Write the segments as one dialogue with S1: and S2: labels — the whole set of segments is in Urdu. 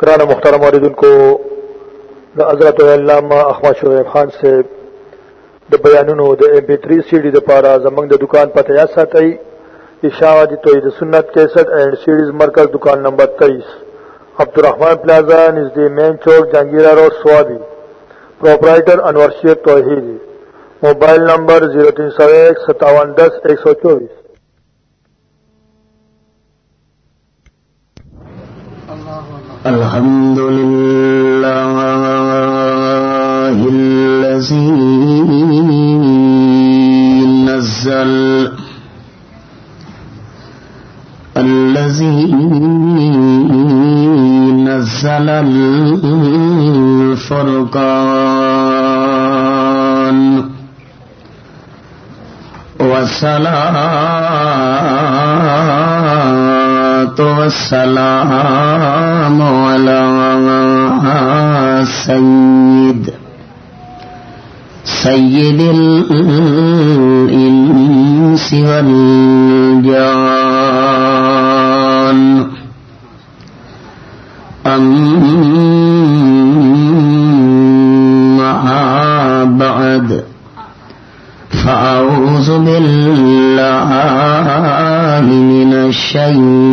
S1: کرانا محترم عردن کو حضرت علامہ احمد شعیب خان سے د بیانونو د ایم پی 3 سی ڈی د پارا زمنګ د دکان پته یا ساتي اشاعت توحید سنت 61 اینڈ سیریز مرکز دکان نمبر 23 عبدالرحمان پلازا نزد مین چوک، Jahangira road Swabi proprietor Anwar Sher Tauheed mobile number 03015710124
S2: الحمد لله الذي نزل الذي نزل الفرقان والصلاة والسلام على سيد سيد الإنس والجان. أما بعد فأعوذ بالله من الشيطان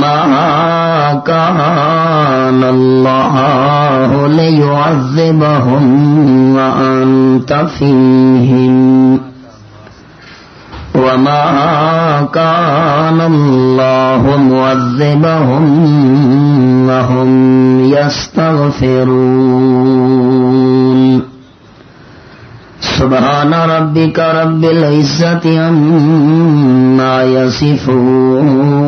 S2: وما كان الله ليعذبهم وأنت فيهم وما كان الله معذبهم وهم يستغفرون سبحان ربك رب العزة عما يصفون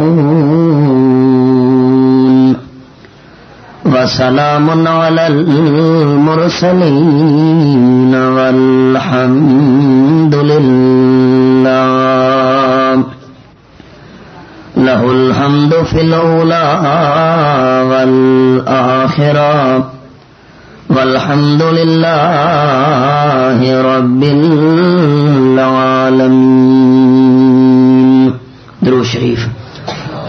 S2: وسلام على المرسلين والحمد لله. له الحمد في الأولى والآخرة والحمد لله رب العالمين. درو شريف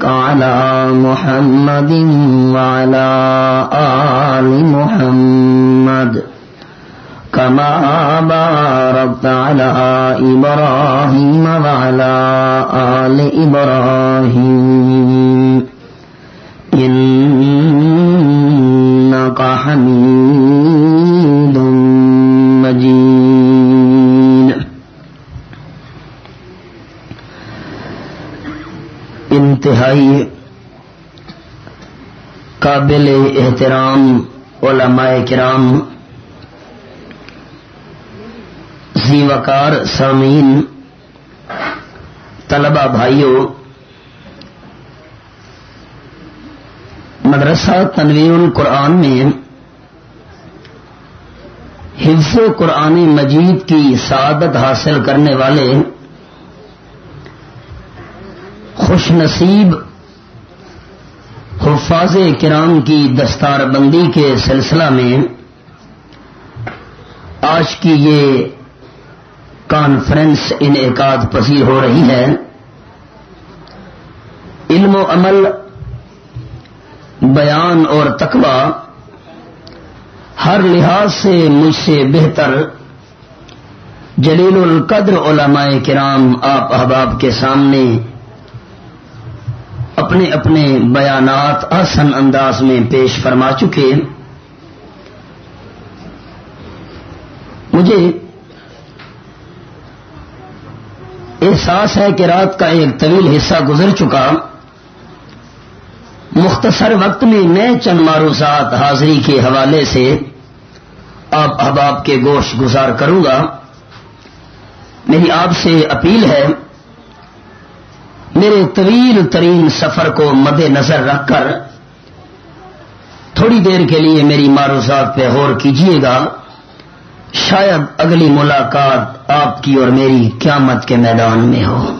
S2: بارك على محمد وعلى آل محمد كما باركت على إبراهيم وعلى آل إبراهيم إنك حميد انتہائی قابل احترام علماء کرام زی وقار سامین طلبہ بھائیوں، مدرسہ تنویر القرآن میں حفظ قرآن مجید کی سعادت حاصل کرنے والے خوش نصیب حفاظ کرام کی دستار بندی کے سلسلہ میں آج کی یہ کانفرنس انعقاد پذیر ہو رہی ہے۔ علم و عمل، بیان اور تقوی ہر لحاظ سے مجھ سے بہتر۔ جلیل القدر علماء کرام، آپ احباب کے سامنے اپنے اپنے بیانات آسن انداز میں پیش فرما چکے مجھے احساس ہے کہ رات کا ایک طویل حصہ گزر چکا۔ مختصر وقت میں میں چند معروضات حاضری کے حوالے سے آپ احباب کے گوشت گزار کروں گا۔ میری آپ سے اپیل ہے میرے طویل ترین سفر کو مد نظر رکھ کر تھوڑی دیر کے لیے میری معروضات پہ غور کیجیے گا۔ شاید اگلی ملاقات آپ کی اور میری قیامت کے میدان میں ہو۔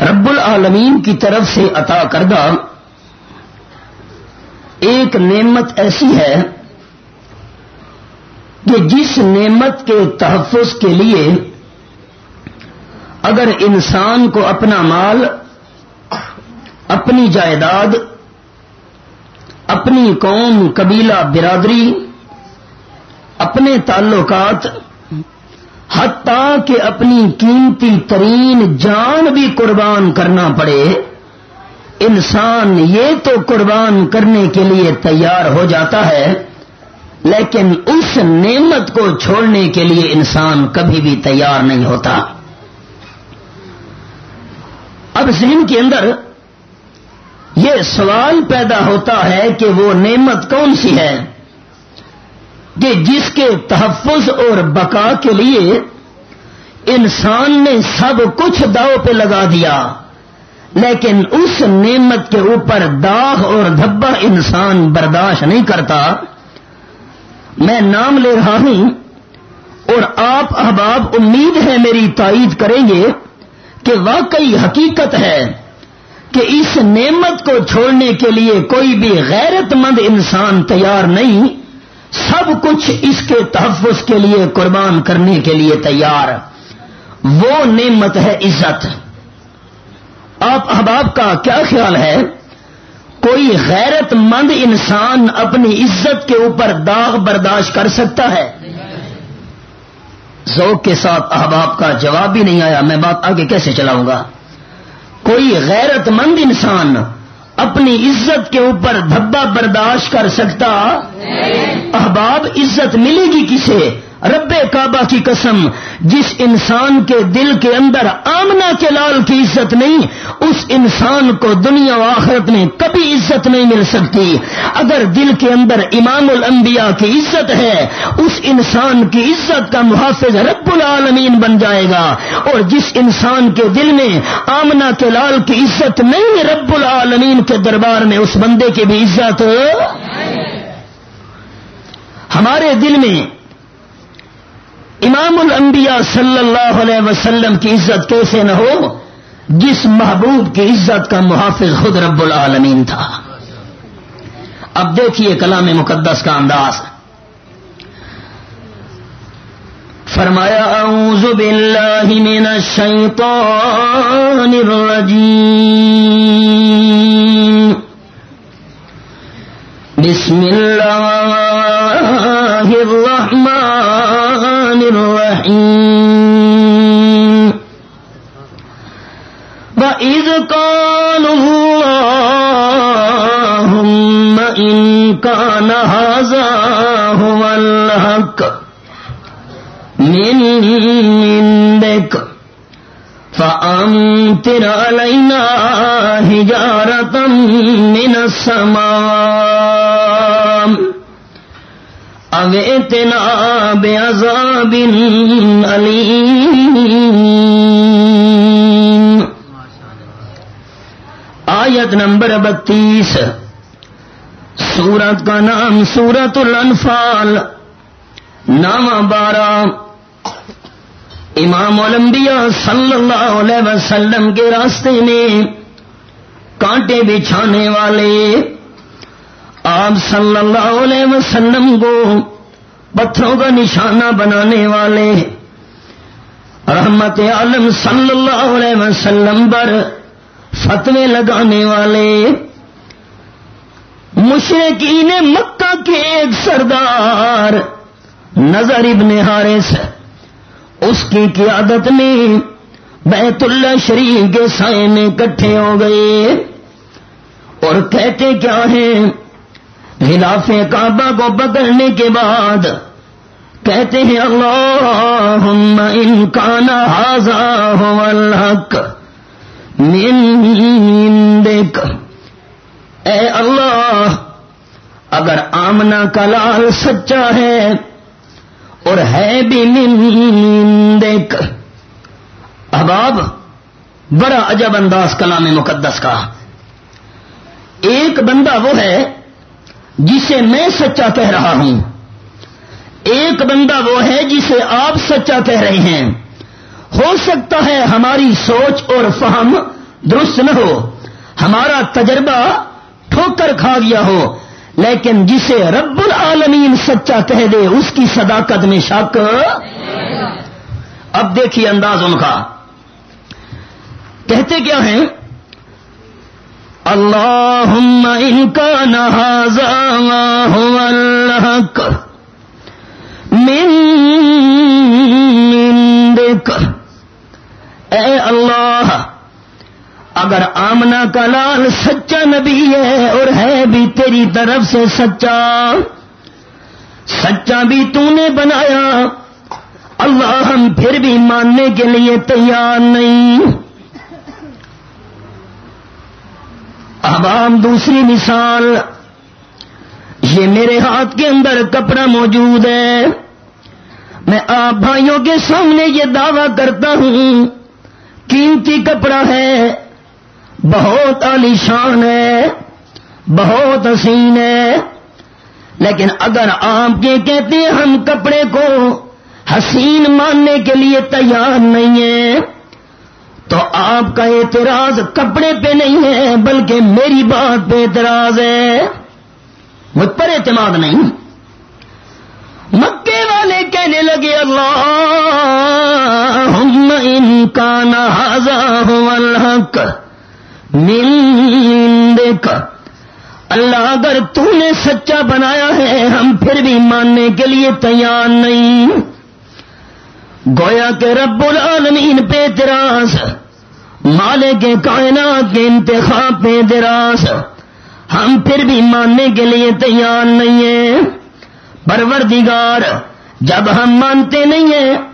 S2: رب العالمین کی طرف سے عطا کردہ ایک نعمت ایسی ہے کہ جس نعمت کے تحفظ کے لیے اگر انسان کو اپنا مال، اپنی جائیداد، اپنی قوم، قبیلہ، برادری، اپنے تعلقات، حتیٰ کہ اپنی قیمتی ترین جان بھی قربان کرنا پڑے، انسان یہ تو قربان کرنے کے لیے تیار ہو جاتا ہے لیکن اس نعمت کو چھوڑنے کے لیے انسان کبھی بھی تیار نہیں ہوتا۔ اب ذہن کے اندر یہ سوال پیدا ہوتا ہے کہ وہ نعمت کون سی ہے کہ جس کے تحفظ اور بقا کے لیے انسان نے سب کچھ داؤ پہ لگا دیا، لیکن اس نعمت کے اوپر داغ اور دھبا انسان برداشت نہیں کرتا۔ میں نام لے رہا ہوں اور آپ احباب امید ہے میری تائید کریں گے کہ واقعی حقیقت ہے کہ اس نعمت کو چھوڑنے کے لیے کوئی بھی غیرت مند انسان تیار نہیں، سب کچھ اس کے تحفظ کے لیے، قربان کرنے کے لیے تیار۔ وہ نعمت ہے عزت۔ آپ احباب کا کیا خیال ہے؟ کوئی غیرت مند انسان اپنی عزت کے اوپر داغ برداشت کر سکتا ہے؟ ذوق کے ساتھ احباب کا جواب بھی نہیں آیا، میں بات آگے کیسے چلاؤں گا؟ کوئی غیرت مند انسان اپنی عزت کے اوپر دھبا برداشت کر سکتا؟ احباب، عزت ملے گی کسے؟ رب کعبہ کی قسم، جس انسان کے دل کے اندر آمنا کے لال کی عزت نہیں، اس انسان کو دنیا و آخرت میں کبھی عزت نہیں مل سکتی۔ اگر دل کے اندر امام الانبیاء کی عزت ہے، اس انسان کی عزت کا محافظ رب العالمین بن جائے گا۔ اور جس انسان کے دل میں آمنا کے لال کی عزت نہیں، رب العالمین کے دربار میں اس بندے کی بھی عزت۔ ہمارے دل میں امام الانبیاء صلی اللہ علیہ وسلم کی عزت کیسے نہ ہو، جس محبوب کی عزت کا محافظ خود رب العالمین تھا۔ اب دیکھیے کلام مقدس کا انداز۔ فرمایا، اعوذ باللہ من الشیطان الرجیم۔ بسم اللہ الرحمن الرحیم وَإِذْ قَالُوا اللَّهُمَّ إِن كَانَ هَذَا هُوَ الْحَقُّ مِنْ عِندِكَ فأمطر علينا حجارة من السماء أو اتنا بعذاب أليم آیت نمبر بتیس۔ سورت کا نام سورت الانفال نام بارہ۔ امام الانبیاء صلی اللہ علیہ وسلم کے راستے میں کانٹے بچھانے والے آپ صلی اللہ علیہ وسلم کو پتھروں کا نشانہ بنانے والے رحمت عالم صلی اللہ علیہ وسلم پر فتوے لگانے والے مشرقین مکہ کے ایک سردار نظر ابن حارث اس کی قیادت میں بیت اللہ شریف کے سائے میں کٹھے ہو گئے اور کہتے کیا ہیں خلاف کعبہ کو پکڑنے کے بعد کہتے ہیں، اللہم ان کان حاضا هو الحق من دیکھ اے اللہ، اگر آمنا کا لال سچا ہے اور ہے بھی من دیکھ احباب بڑا عجب انداز کلام مقدس کا۔ ایک بندہ وہ ہے جسے میں سچا کہہ رہا ہوں۔ ایک بندہ وہ ہے جسے آپ سچا کہہ رہے ہیں۔ ہو سکتا ہے ہماری سوچ اور فہم درست نہ ہو۔ ہمارا تجربہ ٹھوکر کھا گیا ہو، لیکن جسے رب العالمین سچا کہہ دے، اس کی صداقت میں شک۔ اب دیکھیے انداز ان کا۔ کہتے کیا ہیں؟ اللہ ان کا نہذا الحق من دیکھ اے اللہ، اگر آمنا کا لال سچا نبی ہے اور ہے بھی تیری طرف سے سچا سچا بھی تو نے بنایا، اللہ ہم پھر بھی ماننے کے لیے تیار نہیں۔ اب ہم دوسری مثال، یہ میرے ہاتھ کے اندر کپڑا موجود ہے۔ میں آپ بھائیوں کے سامنے یہ دعویٰ کرتا ہوں، قیمتی کپڑا ہے، بہت عالیشان ہے، بہت حسین ہے۔ لیکن اگر آپ یہ کہتے ہیں ہم کپڑے کو حسین ماننے کے لیے تیار نہیں ہیں تو آپ کا اعتراض کپڑے پہ نہیں ہے، بلکہ میری بات پہ اعتراض ہے۔ مجھ پر اعتماد نہیں۔ مکے والے کہنے لگے اللہ ان کا نہ الحق دیکھ اللہ اگر تو نے سچا بنایا ہے، ہم پھر بھی ماننے کے لیے تیار نہیں۔ گویا کے رب العالمین پہ دراز مالے کے کائنات کے انتخاب پہ دراز۔ ہم پھر بھی ماننے کے لیے تیار نہیں ہیں۔ پروردگار، جب ہم مانتے نہیں ہیں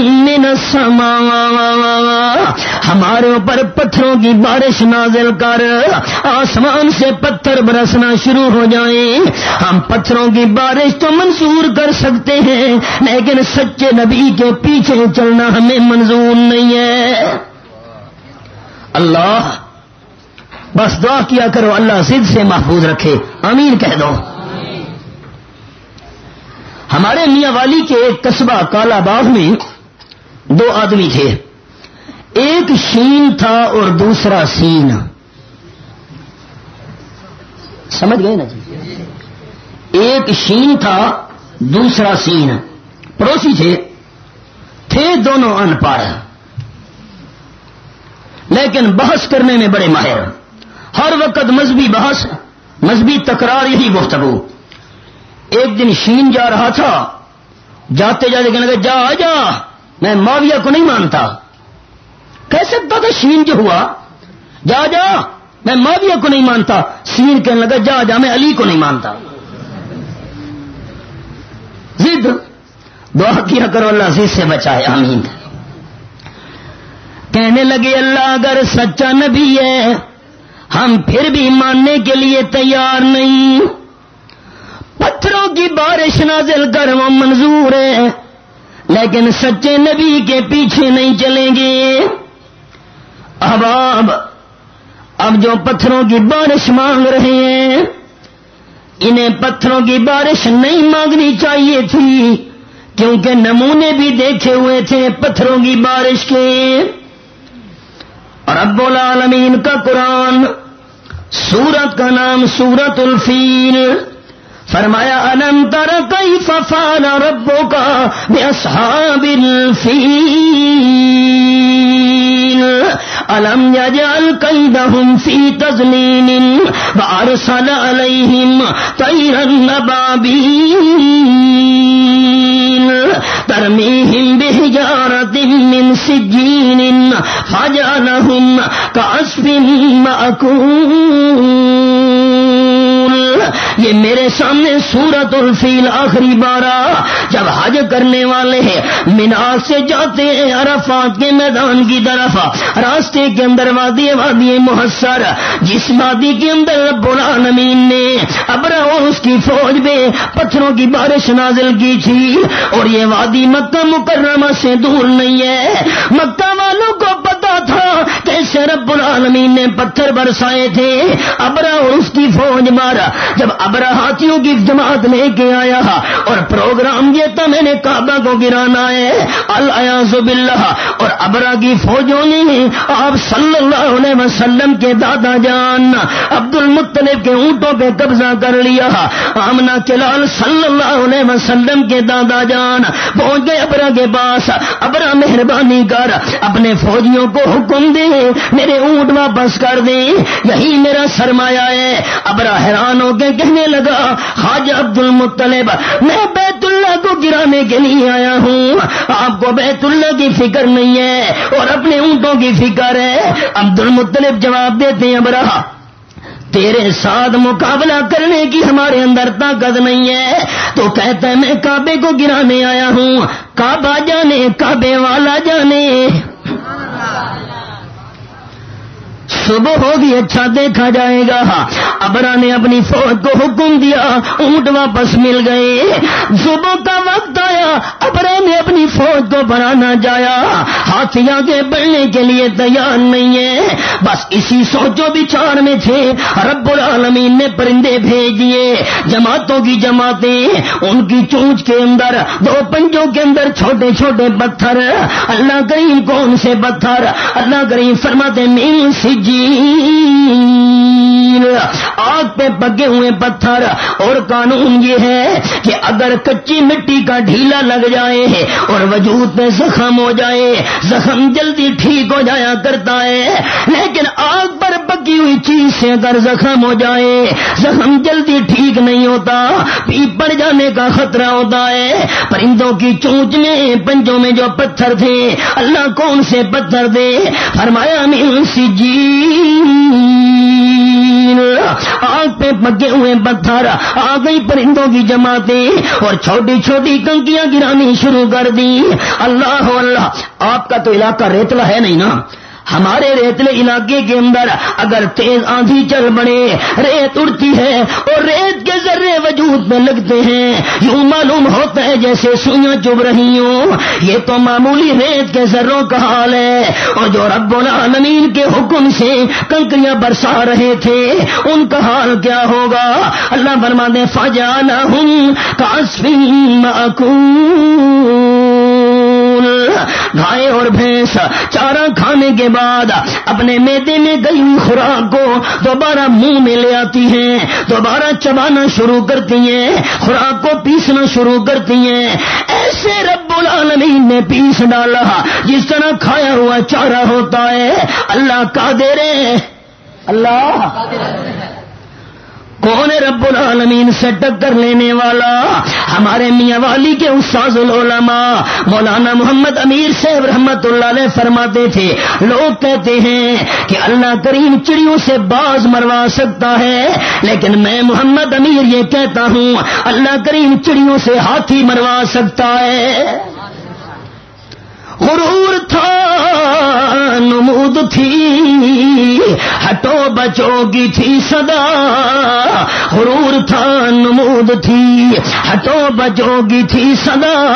S2: من السماء؟ ہمارے اوپر پتھروں کی بارش نازل کر، آسمان سے پتھر برسنا شروع ہو جائیں ہم پتھروں کی بارش تو منظور کر سکتے ہیں، لیکن سچے نبی کے پیچھے چلنا ہمیں منظور نہیں ہے۔ اللہ، بس دعا کیا کرو، اللہ ضد سے محفوظ رکھے۔ امین کہہ دو۔ ہمارے میاں والی کے ایک قصبہ کالا باغ میں دو آدمی تھے۔ ایک شین تھا اور دوسرا سین۔ سمجھ گئے نا جی؟ ایک شین تھا، دوسرا سین۔ پڑوسی تھے تھے دونوں ان پڑھ لیکن بحث کرنے میں بڑے ماہر۔ ہر وقت مذہبی بحث، مذہبی تکرار یہی گفتگو۔ ایک دن شین جا رہا تھا۔ جاتے جاتے کہنے لگے، جا جا۔ میں معاویہ کو نہیں مانتا۔ کہہ سکتا تھا شین جو ہوا؟ جا جا۔ میں معاویہ کو نہیں مانتا۔ شین کہنے لگا، جا جا۔ میں علی کو نہیں مانتا۔ زد، دعا کیا کرو، اللہ زد سے بچائے۔ آمین۔ کہنے لگے، اللہ اگر سچا نبی ہے، ہم پھر بھی ماننے کے لیے تیار نہیں۔ پتھروں کی بارش نازل کر وہ منظور ہے۔ لیکن سچے نبی کے پیچھے نہیں چلیں گے۔ اب اب اب جو پتھروں کی بارش مانگ رہے ہیں، انہیں پتھروں کی بارش نہیں مانگنی چاہیے تھی، کیونکہ نمونے بھی دیکھے ہوئے تھے پتھروں کی بارش کے۔ اور العالمین کا قرآن، سورت کا نام سورت الفیل۔ فرمایا انم تر کئی ففال ربو کا بے اصحاب الم یجعل قیدہم فی تزلین وارسل علیہم طیرا نبابین ترمیہم بحجارت من سجین فجعلہم کعصف مأکون یہ میرے سامنے سورت الفیل آخری بارہ جب حج کرنے والے ہیں، مینا سے جاتے ہیں عرفات کے میدان کی طرف، راستے کے اندر وادی وادی محسر، جس وادی کے اندر رب العالمین نے ابرا اور اس کی فوج میں پتھروں کی بارش نازل کی تھی۔ اور یہ وادی مکہ مکرمہ سے دور نہیں ہے۔ مکہ والوں کو پتا تھا کیسے رب العالمین نے پتھر برسائے تھے۔ ابرا اور اس کی فوج مارا جب ابرا ہاتھیوں کی جماعت لے کے آیا اور پروگرام یہ تھا میں نے کعبہ کو گرانا ہے الیاز باللہ، اور ابرا کی فوجوں نے آپ صلی اللہ علیہ وسلم کے دادا جان عبد المطلب کے اونٹوں پہ قبضہ کر لیا۔ آمنا کلال صلی اللہ علیہ وسلم کے دادا جان پہنچ گئے ابرا کے پاس۔ ابرا مہربانی کر اپنے فوجیوں کو حکم دے، میرے اونٹ واپس کر دیں یہی میرا سرمایہ ہے۔ ابرا حیران ہو کے کہنے لگا، خواجہ عبد المطلب میں بیت اللہ کو گرانے کے لیے آیا ہوں۔ آپ کو بیت اللہ کی فکر نہیں ہے اور اپنے اونٹوں کی فکر ہے۔ عبد المطلب جواب دیتے ہیں، ابرا، تیرے ساتھ مقابلہ کرنے کی ہمارے اندر طاقت نہیں ہے۔ تو کہتا ہے، میں کعبے کو گرانے آیا ہوں۔ کعبہ جانے، کعبے والا جانے۔ صبح ہوگی اچھا دیکھا جائے گا۔ ابرا نے اپنی فوج کو حکم دیا، اونٹ واپس مل گئے۔ صبح کا وقت آیا، ابرا نے اپنی فوج کو بنانا جایا۔ ہاتھی آگے بڑھنے کے لیے تیار نہیں ہے۔ بس اسی سوچو بچار میں تھے، رب العالمین نے پرندے بھیج دیے جماعتوں کی جماعتیں، ان کی چونچ کے اندر، دو پنجوں کے اندر چھوٹے چھوٹے پتھر۔ اللہ کریم کون سے پتھر؟ اللہ کریم فرماتے مین سج آگ پہ پگے ہوئے پتھر۔ اور قانون یہ ہے کہ اگر کچی مٹی کا ڈھیلا لگ جائے اور وجود پہ زخم ہو جائے، زخم جلدی ٹھیک ہو جایا کرتا ہے۔ لیکن آگ پر پکی ہوئی چیز سے اگر زخم ہو جائے، زخم جلدی ٹھیک نہیں ہوتا پی پڑ جانے کا خطرہ ہوتا ہے۔ پرندوں کی چونچ میں، پنجوں میں جو پتھر تھے، اللہ کون سے پتھر دے؟ فرمایا مل سی جی آگ پہ پکے ہوئے پتھر آ گئی پرندوں کی جماعتیں اور چھوٹی چھوٹی کنکیاں گرانی شروع کر دی اللہ اللہ، آپ کا تو علاقہ ریتلا ہے نہیں نا؟ ہمارے ریتلے علاقے کے اندر اگر تیز آندھی چل پڑے ریت اڑتی ہے اور ریت کے ذرے وجود میں لگتے ہیں۔ یوں معلوم ہوتا ہے جیسے سوئیاں چب رہی ہوں۔ یہ تو معمولی ریت کے ذروں کا حال ہے۔ اور جو رب العالمین کے حکم سے کنکریاں برسا رہے تھے، ان کا حال کیا ہوگا؟ اللہ برما دے فجانا ہوں کاسفین گائے اور بھینس، چارہ کھانے کے بعد اپنے میدے میں گئی خوراک کو دوبارہ منہ میں لے آتی ہیں، دوبارہ چبانا شروع کرتی ہیں، خوراک کو پیسنا شروع کرتی ہیں۔ ایسے رب العالمین نے پیس ڈالا، جس طرح کھایا ہوا چارہ ہوتا ہے۔ اللہ کا دے رہے اللہ کون رب العالمین سے ٹکر لینے والا؟ ہمارے میاں والی کے استاذ العلماء مولانا محمد امیر سے رحمت اللہ علیہ فرماتے تھے، لوگ کہتے ہیں کہ اللہ کریم چڑیوں سے باز مروا سکتا ہے، لیکن میں محمد امیر یہ کہتا ہوں، اللہ کریم چڑیوں سے ہاتھی مروا سکتا ہے۔ غرور تھا، نمود تھی، ہٹو بچو کی تھی صدا۔ غرور تھا، نمود تھی، ہٹو بچو کی تھی صدا۔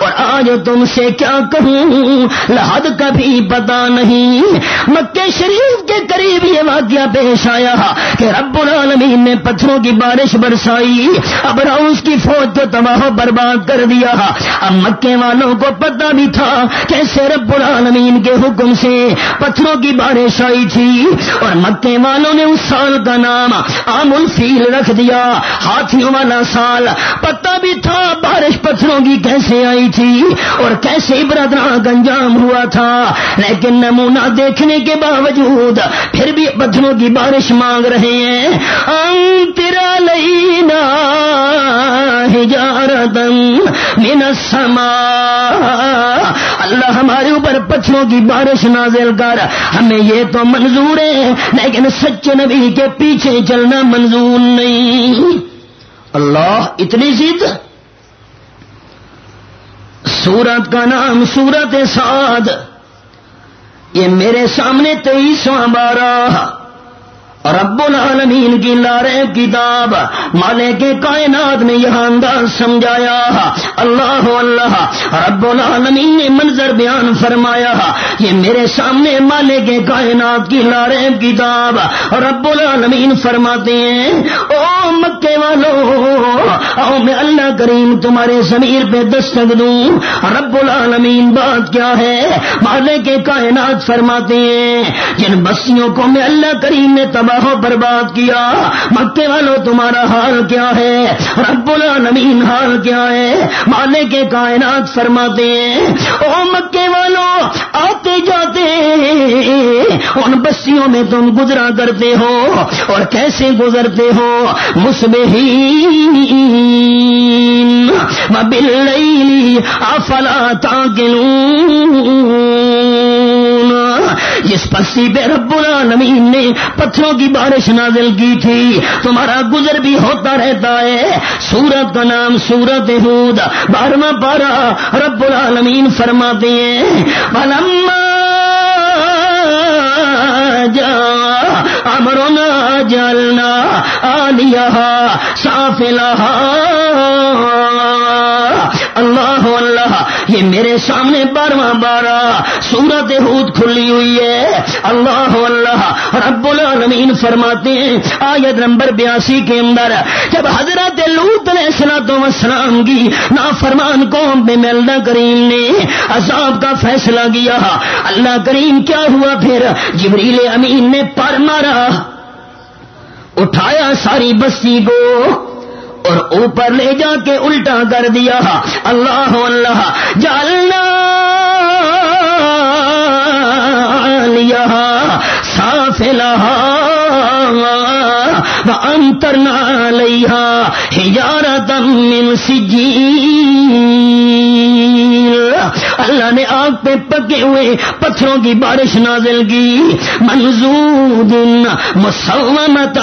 S2: اور آج تم سے کیا کہوں، لحد کبھی پتا نہیں۔ مکے شریف کے قریب یہ واقعہ پیش آیا کہ رب العالمین نے پتھروں کی بارش برسائی۔ اب راؤس کی فوج کو تباہ برباد کر دیا۔ اب مکے والوں کو پتہ بھی تھا کیسے رب العالمین کے حکم سے پتھروں کی بارش آئی تھی اور مکے والوں نے اس سال کا نام عام الفیل رکھ دیا۔ ہاتھیوں والا سال پتہ بھی تھا بارش پتھروں کی کیسے آئی تھی اور کیسے برادرا گنجام ہوا تھا۔ لیکن نمونہ دیکھنے کے باوجود پھر بھی پتھروں کی بارش مانگ رہے ہیں۔ تیرا لینا ہجارتن من السماء۔ اللہ ہمارے اوپر پتھروں کی بارش نازل کر، ہمیں یہ تو منظور ہے، لیکن سچے نبی کے پیچھے چلنا منظور نہیں۔ اللہ اتنی ضد سورت کا نام سورت سعد۔ یہ میرے سامنے تیئیسواں بارہ۔ رب العالمین کی لارے کتاب مالے کے کائنات نے یہ انداز سمجھایا۔ اللہ اللہ، رب العالمین نے منظر بیان فرمایا۔ یہ میرے سامنے مالے کے کائنات کی لارے کتاب رب العالمین فرماتے ہیں۔ او مکے والو او میں اللہ کریم تمہارے ضمیر پہ دستک دوں۔ رب العالمین بات کیا ہے؟ مالے کے کائنات فرماتے ہیں۔ جن بستیوں کو میں اللہ کریم نے تب تباہ و برباد کیا۔ مکے والوں تمہارا حال کیا ہے؟ رب العالمین، حال کیا ہے؟ مانے کے کائنات فرماتے ہیں، او مکے والوں آتے جاتے ان بستیوں میں تم گزرا کرتے ہو۔ اور کیسے گزرتے ہو؟ مسبہین بل افلا تاکلون۔ جس پسی پہ رب العالمین نے پتھروں کی بارش نازل کی تھی، تمہارا گزر بھی ہوتا رہتا ہے۔ سورت کا نام سورت ہود۔ بارہواں پارا رب العالمین فرماتے ہیں جا امرونا جلنا آلیا صاف اللہ اللہ یہ میرے سامنے بارواں بارہ۔ سورت ہود کھلی ہوئی ہے۔ اللہ اللہ رب العالمین فرماتے ہیں، آیت نمبر بیاسی کے اندر، جب حضرت لوت علیہ سلاد وسلام کی نا فرمان قوم میں ملنا کریم نے عذاب کا فیصلہ کیا۔ اللہ کریم کیا ہوا پھر؟ جبریل امین نے پر مارا۔ اٹھایا ساری بستی کو۔ اور اوپر لے جا کے الٹا کر دیا۔ اللہ اللہ جالنا لیا صاف لہا انترنا لیا ہجارت من سجین اللہ نے آگ پہ پکے ہوئے پتھروں کی بارش نازل کی۔ منظور مسلمت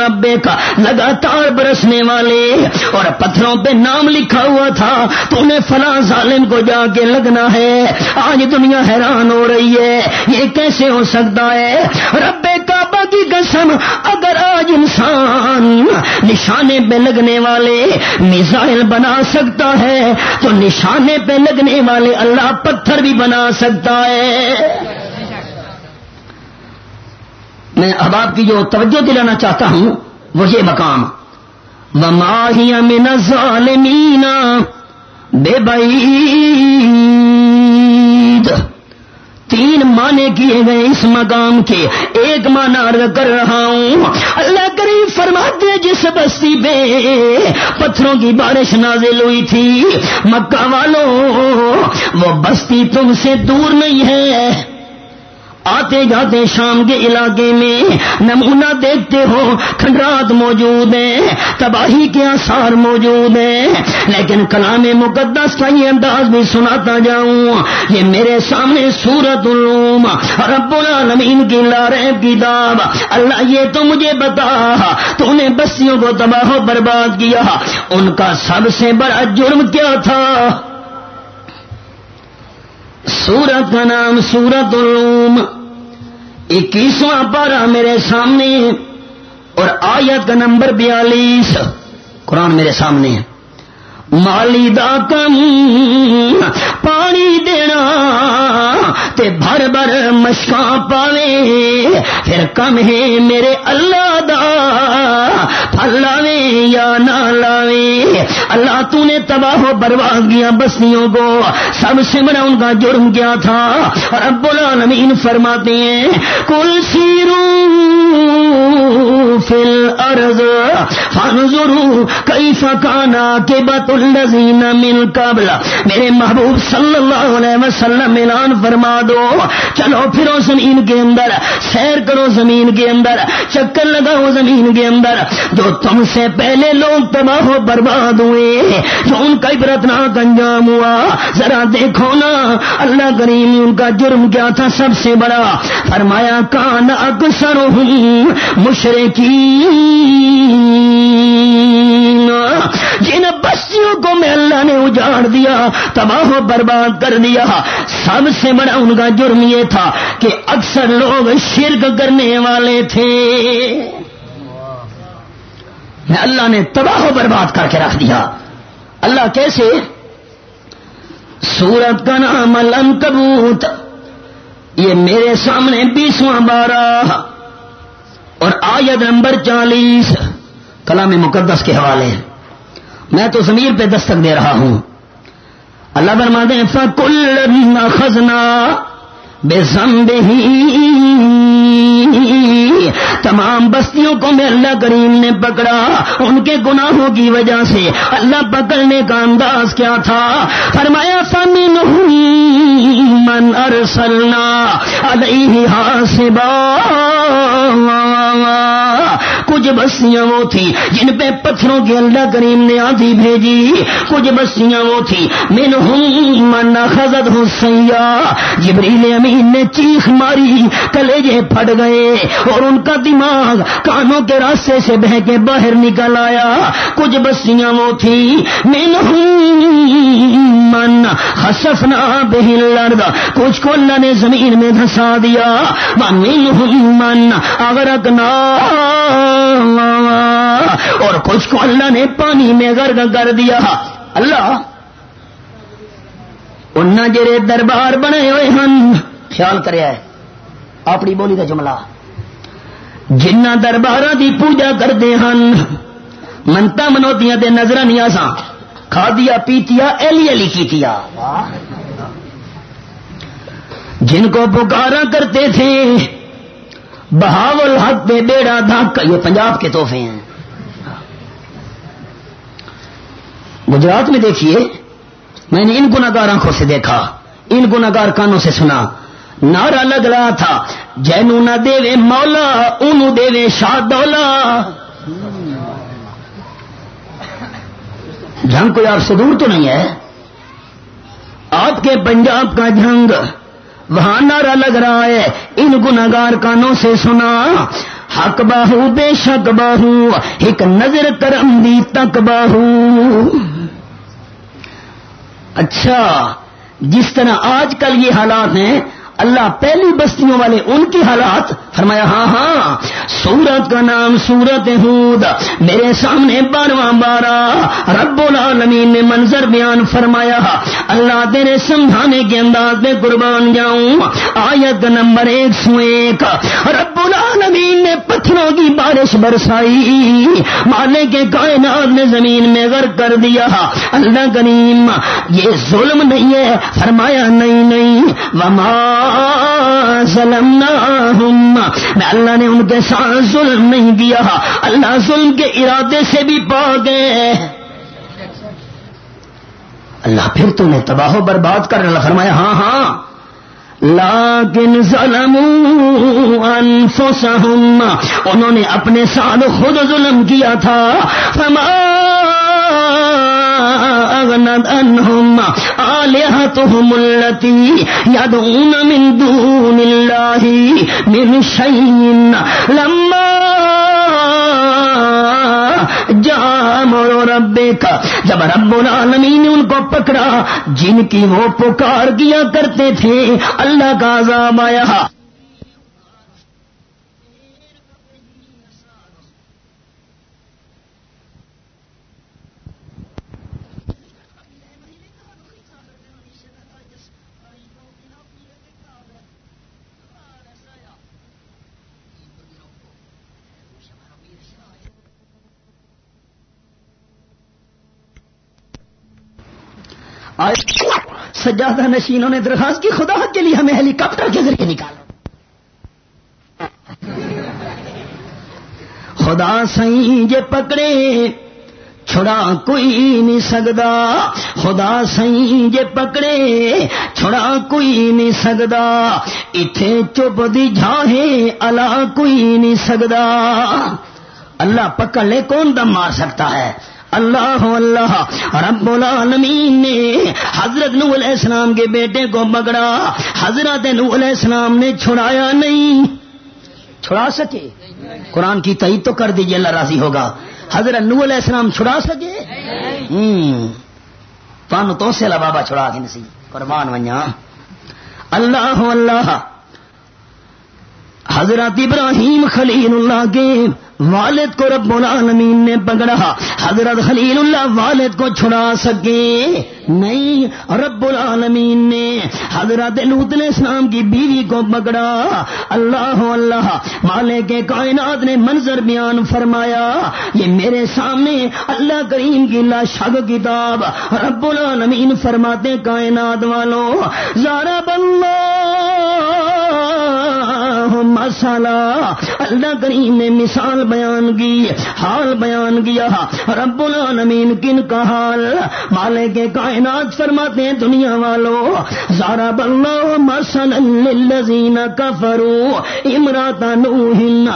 S2: ربے کا لگاتار برسنے والے۔ اور پتھروں پہ نام لکھا ہوا تھا تو انہیں فلاں ظالم کو جا کے لگنا ہے۔ آج دنیا حیران ہو رہی ہے، یہ کیسے ہو سکتا ہے؟ رب کعبہ کی قسم، اگر آج انسان نشانے پہ لگنے والے میزائل بنا سکتا ہے تو نشانے پہ لگنے والے اللہ پتھر بھی بنا سکتا ہے۔ میں اب آپ کی جو توجہ دلانا چاہتا ہوں، وہ یہ مقام۔ وہ من الظالمین بے بعید تین معنی کیے گئے اس مقام کے۔ ایک معنی عرض کر رہا ہوں۔ اللہ کریم فرماتے جس بستی پہ پتھروں کی بارش نازل ہوئی تھی، مکہ والوں، وہ بستی تم سے دور نہیں ہے۔ آتے جاتے شام کے علاقے میں نمونہ دیکھتے ہو، کھنڈرات موجود ہیں، تباہی کے آثار موجود ہیں۔ لیکن کلام مقدس کا یہ انداز بھی سناتا جاؤں، یہ میرے سامنے سورت الروم، رب العالمین کی لارے کتاب۔ اللہ یہ تو مجھے بتا، تو انہیں بستیوں کو تباہ و برباد کیا۔ ان کا سب سے بڑا جرم کیا تھا؟ سورت کا نام سورت الروم۔ اکیسواں پارا میرے سامنے اور آیت کا نمبر بیالیس قرآن میرے سامنے ہے۔ مالی دا کم پانی دینا تے بھر بھر مشکاں پاوے پھر کم ہے میرے اللہ دا پھل لاوے یا نہ لاوے اللہ تو نے تباہ و برباد کیا بستیوں کو سب سے ان کا جرم کیا تھا رب العالمین فرماتے ہیں کل سیروں فل ارض فانظروا کیف کان عاقبت الذین من قبل۔ میرے محبوب صلی اللہ علیہ وسلم اعلان فرما دو۔ چلو پھرو زمین کے اندر، سیر کرو زمین کے اندر، چکر لگاؤ زمین کے اندر۔ جو تم سے پہلے لوگ تباہ و برباد ہوئے، جو ان کا عبرتناک انجام ہوا، ذرا دیکھو نا۔ اللہ کریم ان کا جرم کیا تھا سب سے بڑا۔ فرمایا، کان اکثر ہوں مشرقی جن بستیوں کو میں اللہ نے اجاڑ دیا، تباہ و برباد کر دیا۔ سب سے بڑا ان کا جرم یہ تھا کہ اکثر لوگ شرک کرنے والے تھے۔ میں اللہ نے تباہ و برباد کر کے رکھ دیا۔ اللہ کیسے؟ سورت کا نام الکبوت یہ میرے سامنے بیسواں بارہ۔ آیت نمبر چالیس۔ کلام مقدس کے حوالے۔ میں تو ضمیر پہ دستک دے رہا ہوں۔ اللہ برما دے فکل خزنا بے ہی تمام بستیوں کو میں اللہ کریم نے پکڑا۔ ان کے گناہوں کی وجہ سے اللہ پکڑنے کا انداز کیا تھا۔ فرمایا فمن من ارسلنا علیہ حاسبا۔ نام کچھ بستیاں وہ تھی جن پہ پتھروں کے اللہ کریم نے آدھی بھیجی۔ کچھ بستیاں وہ تھی مین ہوں من خزد ہو سیا جبریل امین نے چیخ ماری، کلیجے پھٹ گئے اور ان کا دماغ کانوں کے راستے سے بہ کے باہر نکل آیا۔ کچھ بستیاں وہ تھی مین ہوں من خسفنا بہل لرد کچھ کو اللہ نے زمین میں دھسا دیا۔ من ہوں من اغرقنا۔ اور کچھ کو اللہ نے پانی میں گرگ کر دیا۔ اللہ ان جڑے دربار بنے ہوئے ہن، خیال کریا ہے اپنی بولی کا جملہ۔ جنہ دربار دی پوجا کرتے ہن منتا منوتیاں تے نظر نہیں آسان کھا دیا پیتیا، ایلی ایلی کیتیا۔ جن کو پکارا کرتے تھے بہاول حق پہ بیڑا دھاک یہ پنجاب کے تحفے ہیں۔ گجرات میں دیکھیے، میں نے ان گناگار آنکھوں سے دیکھا۔ ان گناگار کانوں سے سنا۔ نعرہ لگ رہا تھا، جینو نہ دے مولا ان دے شاہ دولا جنگ کوئی آپ سے دور تو نہیں ہے؟ آپ کے پنجاب کا جنگ وہاں نعرہ لگ رہا ہے۔ ان گناگار کانوں سے سنا۔ حق باہو، بے شک باہو۔ ایک نظر کرم دی تک باہو۔ اچھا جس طرح آج کل یہ حالات ہیں، اللہ پہلی بستیوں والے ان کی حالات فرمایا ہاں ہاں سورت کا نام سورت ہود. میرے سامنے بارواں بارہ رب العالمین نے منظر بیان فرمایا. اللہ تیرے سمجھانے کے انداز میں قربان جاؤں. آیت نمبر ایک سو ایک. رب العالمین نے پتھروں کی بارش برسائی. مالے کے کائنات نے زمین میں غرق کر دیا. اللہ کریم، یہ ظلم نہیں ہے. فرمایا، نہیں نہیں. وما میں اللہ نے ان کے ساتھ ظلم نہیں دیا اللہ ظلم کے ارادے سے بھی پا گئے اللہ پھر تمہیں تباہ و برباد کر اللہ فرمایا ہاں ہاں۔ لاکن ظلموا انفسهم انہوں نے اپنے ساتھ خود ظلم کیا تھا۔ فما اغنت انہم آلیہتہم اللتی یدعون من دون اللہ من شیئن لما جامر ربے کا جب رب العالمین نے ان کو پکڑا، جن کی وہ پکار کیا کرتے تھے، اللہ کا عذاب آیا۔ سجادہ نشینوں نے درخواست کی، خدا کے لیے ہمیں ہیلی کاپٹر کے ذریعے نکالو۔ خدا سی جے پکڑے، چھڑا کوئی نہیں سکتا خدا سی جے پکڑے، چھڑا کوئی نہیں سکتا اتے چپ دی جاہے اللہ کوئی نہیں سکتا اللہ پکڑ لے، کون دم مار سکتا ہے؟ اللہ اللہ رب العالمین نے حضرت نو علیہ السلام کے بیٹے کو پکڑا۔ حضرت نو علیہ السلام نے چھڑایا نہیں۔ چھڑا سکے؟ قرآن کی تعید تو کر دیجیے اللہ راضی ہوگا۔ حضرت نو علیہ السلام چھڑا سکے؟ تن تو سے بابا چھڑا کے نسی قربان ونیا اللہ اللہ حضرت ابراہیم خلیل اللہ کے والد کو رب العالمین نے پکڑا۔ حضرت خلیل اللہ والد کو چھڑا سکے۔ نہیں، رب العالمین نے حضرت لوت علیہ السلام کی بیوی کو پکڑا۔ اللہ اللہ مالے کے کائنات نے منظر بیان فرمایا۔ یہ میرے سامنے اللہ کریم کی لاشگ کتاب رب العالمین فرماتے کائنات والوں۔ زارا بلو مسالہ اللہ کریم نے مثال بیان کی، حال بیان کیا۔ رب العالمین کن کا حال؟ مالے کے کائنات فرماتے ہیں دنیا والو زارا بلو مسل الزین کفرو امرات نوح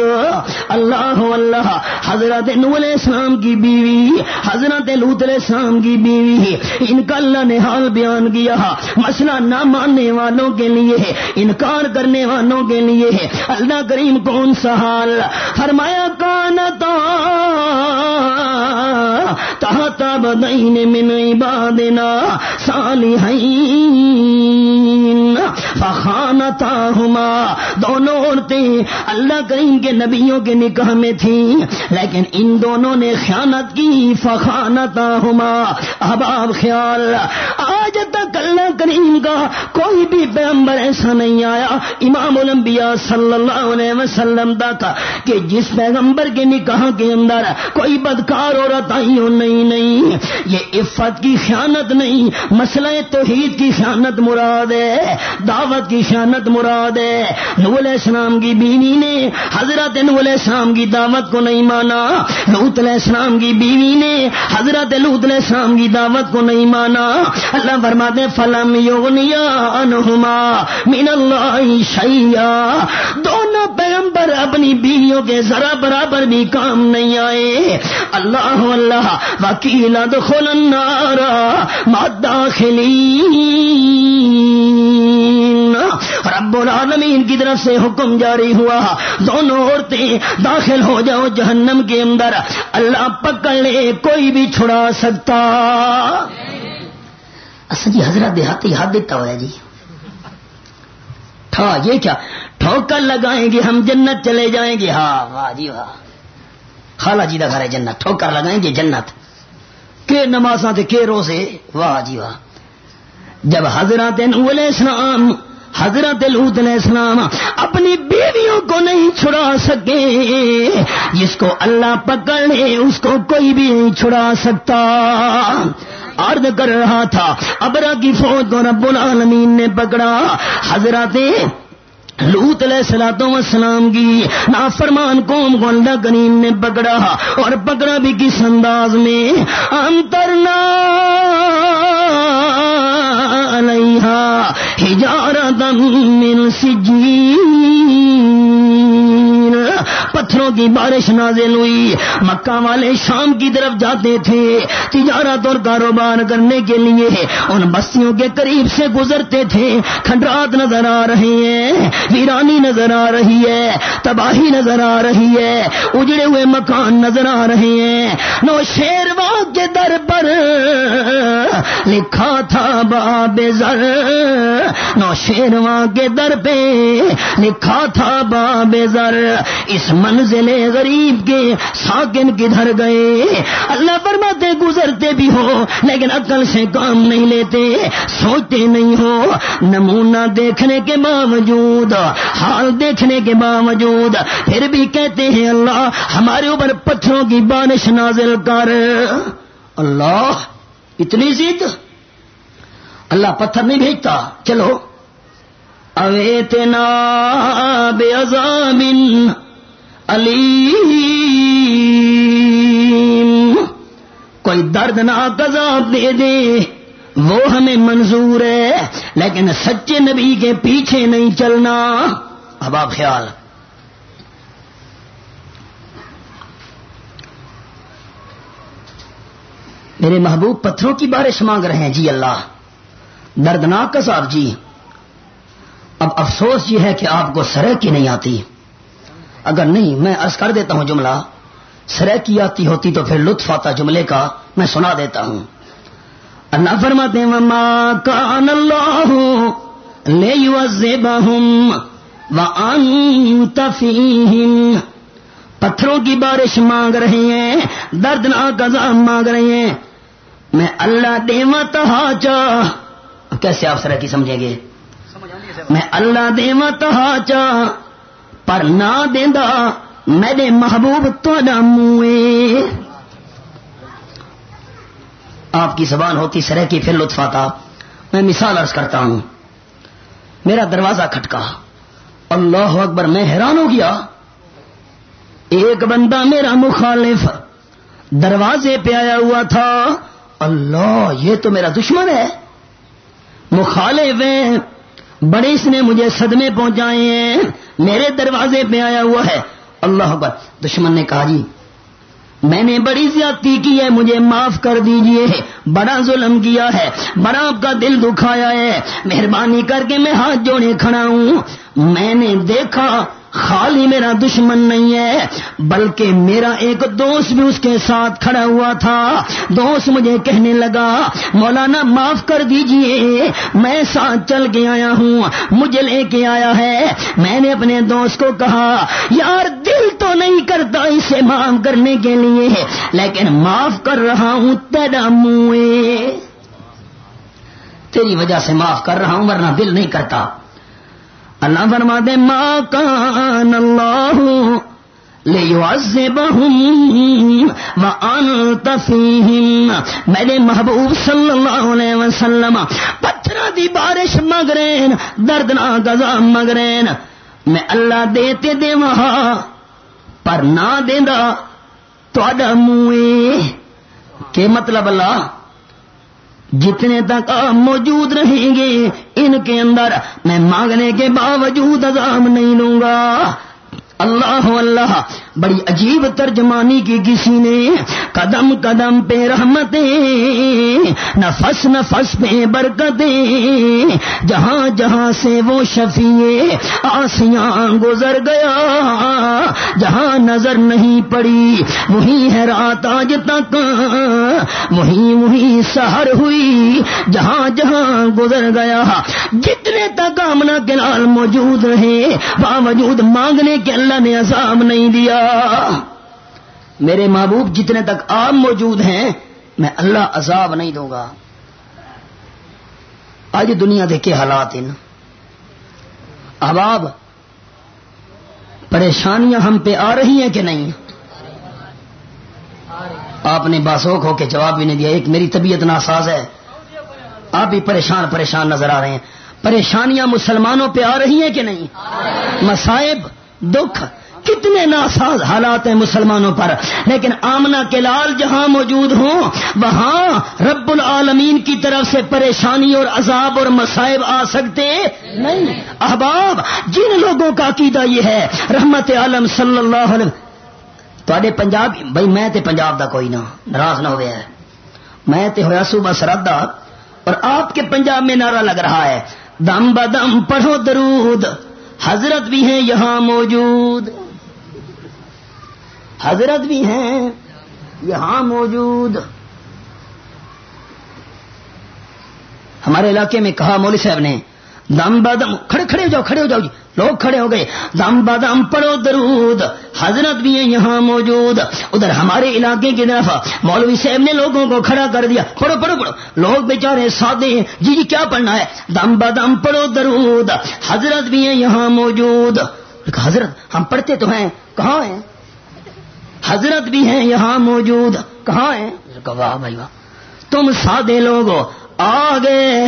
S2: امرات اللہ اللہ۔ حضرت نو علیہ السلام کی بیوی۔ حضرت لوت علیہ السلام کی بیوی۔ ان کا اللہ نے حال بیان کیا۔ مسئلہ نہ ماننے والوں کے لیے انکار کرنے والوں کے لیے اللہ کریم کون سا حال؟ فرمایا کانتا تحت بدین من عبادنا صالحین فخانتاہما۔ دونوں عورتیں اللہ کریم کے نبیوں کے نکاح میں تھیں، لیکن ان دونوں نے خیانت کی۔ فخانتاہما۔ احباب خیال، آج تک اللہ کریم کا کوئی بھی پیغمبر ایسا نہیں آیا۔ امام الانبیاء صلی اللہ علیہ وسلم تک کہ جس پیغمبر کے نکاح کے اندر کوئی بدکار عورت آئی ہو، نہیں۔ نہیں۔ یہ عفت کی خیانت نہیں، مسئلہ توحید کی خیانت مراد ہے، دعوت کی خیانت مراد ہے۔ نو علیہ السلام کی بیوی نے حضرت نو علیہ السلام کی دعوت کو نہیں مانا۔ لوت علیہ السلام کی بیوی نے حضرت لوت علیہ السلام کی دعوت کو نہیں مانا۔ اللہ فرماتے فلم یغنیا انہما من اللہ شیا دونوں پیغمبر اپنی بیویوں کے ذرا برابر بھی کام نہیں آئے۔ اللہ اللہ وکیل دخل النار ما داخلین رب العالمین کی طرف سے حکم جاری ہوا۔ دونوں عورتیں داخل ہو جاؤ جہنم کے اندر۔ اللہ پکڑ لے، کوئی بھی چھڑا سکتا۔ اصل جی حضرت دیہاتی یاد دیتا ہوا جی۔ ٹھا یہ کیا؟ ٹھوکر لگائیں گے، ہم جنت چلے جائیں گے۔ ہاں واہ جی واہ۔ خالہ جی کا گھر ہے جنت، ٹھوکر لگائیں گے جنت۔ کے نماز کے روزے؟ واہ جی واہ۔ جب حضرت علیہ السلام، حضرت لوت علیہ السلام اپنی بیویوں کو نہیں چھڑا سکے، جس کو اللہ پکڑ لے اس کو کوئی بھی نہیں چھڑا سکتا۔ عرض کر رہا تھا، ابرا کی فوج کو رب العالمین نے پکڑا۔ حضرت لوت علیہ سلادوں وسلام کی نافرمان قوم کو اللہ کریم نے پکڑا اور پکڑا بھی کس انداز میں؟ انترنا علیہ ہجارہ دم من سجین۔ پتھروں کی بارش نازل ہوئی۔ مکہ والے شام کی طرف جاتے تھے۔ تجارت اور کاروبار کرنے کے لیے ان بستیوں کے قریب سے گزرتے تھے۔ کھنڈرات نظر آ رہے ہیں۔ ویرانی نظر آ رہی ہے۔ تباہی نظر آ رہی ہے۔ اجڑے ہوئے مکان نظر آ رہے ہیں۔ نو شیروا کے در پر لکھا تھا باب زر۔ نو شیروا کے در پہ لکھا تھا باب زر۔ اس منزل غریب کے ساکن کدھر گئے؟ اللہ فرماتے گزرتے بھی ہو، لیکن عقل سے کام نہیں لیتے، سوچتے نہیں ہو۔ نمونہ دیکھنے کے باوجود، حال دیکھنے کے باوجود، پھر بھی کہتے ہیں اللہ، ہمارے اوپر پتھروں کی بارش نازل کر۔ اللہ، اتنی ضد اللہ پتھر نہیں بھیجتا، چلو۔ اویتنا بے عذاب علی کوئی درد نہ عذاب دے دے، وہ ہمیں منظور ہے، لیکن سچے نبی کے پیچھے نہیں چلنا۔ اب آپ خیال۔ میرے محبوب، پتھروں کی بارش مانگ رہے ہیں۔ جی اللہ۔ دردناک عذاب جی۔ اب افسوس یہ ہے کہ آپ کو سرح کی نہیں آتی۔ اگر نہیں میں عرض کر دیتا ہوں جملہ سرح کی آتی ہوتی تو پھر لطف آتا جملے کا میں سنا دیتا ہوں۔ اللہ فرماتے مما کان اللہ لے پتھروں کی بارش مانگ رہے ہیں دردناک عذاب مانگ رہے ہیں۔ میں اللہ دیوا تہا چاہ کیسے آپ سرح کی سمجھیں گے؟ میں اللہ دیوا تہا چاہ پر نہ دینا میرے محبوب تا منہ آپ کی زبان ہوتی سرح کی پھر لطف آتا۔ میں مثال عرض کرتا ہوں۔ میرا دروازہ کھٹکا۔ اللہ اکبر، میں حیران ہو گیا۔ ایک بندہ میرا مخالف دروازے پہ آیا ہوا تھا۔ اللہ، یہ تو میرا دشمن ہے۔ مخالف ہیں۔ بڑے اس نے مجھے صدمے پہنچائے ہیں۔ میرے دروازے پہ آیا ہوا ہے۔ اللہ اکبر۔ دشمن نے کہا جی میں نے بڑی زیادتی کی ہے، مجھے معاف کر دیجیے۔ بڑا ظلم کیا ہے۔ بڑا آپ کا دل دکھایا ہے۔ مہربانی کر کے میں ہاتھ جوڑے کھڑا ہوں۔ میں نے دیکھا خالی میرا دشمن نہیں ہے، بلکہ میرا ایک دوست بھی اس کے ساتھ کھڑا ہوا تھا۔ دوست مجھے کہنے لگا، مولانا معاف کر دیجیے، میں ساتھ چل کے آیا ہوں، مجھے لے کے آیا ہے۔ میں نے اپنے دوست کو کہا، یار دل تو نہیں کرتا اسے معاف کرنے کے لیے، لیکن معاف کر رہا ہوں تیرا منہ۔ تیری وجہ سے معاف کر رہا ہوں، ورنہ دل نہیں کرتا۔ اللہ فرما دے ماں کان اللہ لے میرے محبوب صلی اللہ علیہ وسلم پتھر دی بارش مگرین، دردناک عذاب مگرین۔ میں اللہ دیتے دے وہاں پر نہ دینا تو منہ کہ مطلب اللہ؟ جتنے تک آپ موجود رہیں گے، ان کے اندر میں مانگنے کے باوجود عذاب نہیں لوں گا۔ اللہ اللہ۔ بڑی عجیب ترجمانی کی کسی نے قدم قدم پہ رحمتیں، نفس نفس پہ برکتیں، جہاں جہاں سے وہ شفیع آسیاں گزر گیا، جہاں نظر نہیں پڑی، وہی ہے رات آج تک، وہی وہی سہر ہوئی، جہاں جہاں گزر گیا۔ جتنے تک آمنا کے لال موجود رہے، باوجود مانگنے کے اللہ نے عذاب نہیں دیا۔ میرے محبوب جتنے تک آپ موجود ہیں، میں اللہ عذاب نہیں دوں گا۔ آج دنیا دیکھے حالات ان اب پریشانیاں ہم پہ آ رہی ہیں کہ نہیں؟ آپ نے باسوک ہو کے جواب بھی نہیں دیا، ایک میری طبیعت ناساز ہے۔ آپ بھی پریشان پریشان نظر آ رہے ہیں۔ پریشانیاں مسلمانوں پہ آ رہی ہیں کہ نہیں؟ مسائب، دکھ کتنے ناساز حالات ہیں مسلمانوں پر۔ لیکن آمنا کے لال جہاں موجود ہوں، وہاں رب العالمین کی طرف سے پریشانی اور عذاب اور مسائب آ سکتے نہیں۔ احباب، جن لوگوں کا عقیدہ یہ ہے، رحمت عالم صلی اللہ علیہ تے پنجاب بھائی میں تے پنجاب دا کوئی نہ، ناراض نہ ہوا ہے۔ میں تے ہوا صوبہ سردا اور آپ کے پنجاب میں نعرہ لگ رہا ہے، دم بدم پڑھو درود، حضرت بھی ہیں یہاں موجود۔ حضرت بھی ہیں، یہاں موجود۔ ہمارے علاقے میں کہا مولوی صاحب نے، دم بادم، کھڑے کھڑے ہو جاؤ، کھڑے ہو جاؤ جی لوگ کھڑے ہو گئے۔ دم بادم پڑھو درود۔ حضرت بھی ہیں، یہاں موجود۔ ادھر ہمارے علاقے کی طرف مولوی صاحب نے لوگوں کو کھڑا کر دیا۔ پڑھو پڑھو پڑھو۔ لوگ بیچارے سادے ہیں۔ جی جی کیا پڑھنا ہے؟ دم بادم پڑھو درود۔ حضرت بھی ہیں، یہاں موجود۔ حضرت، ہم پڑھتے تو ہیں، کہاں ہیں؟ حضرت بھی ہیں، یہاں موجود۔ کہاں ہیں؟ واہ بھائی واہ تم سادے لوگ آگے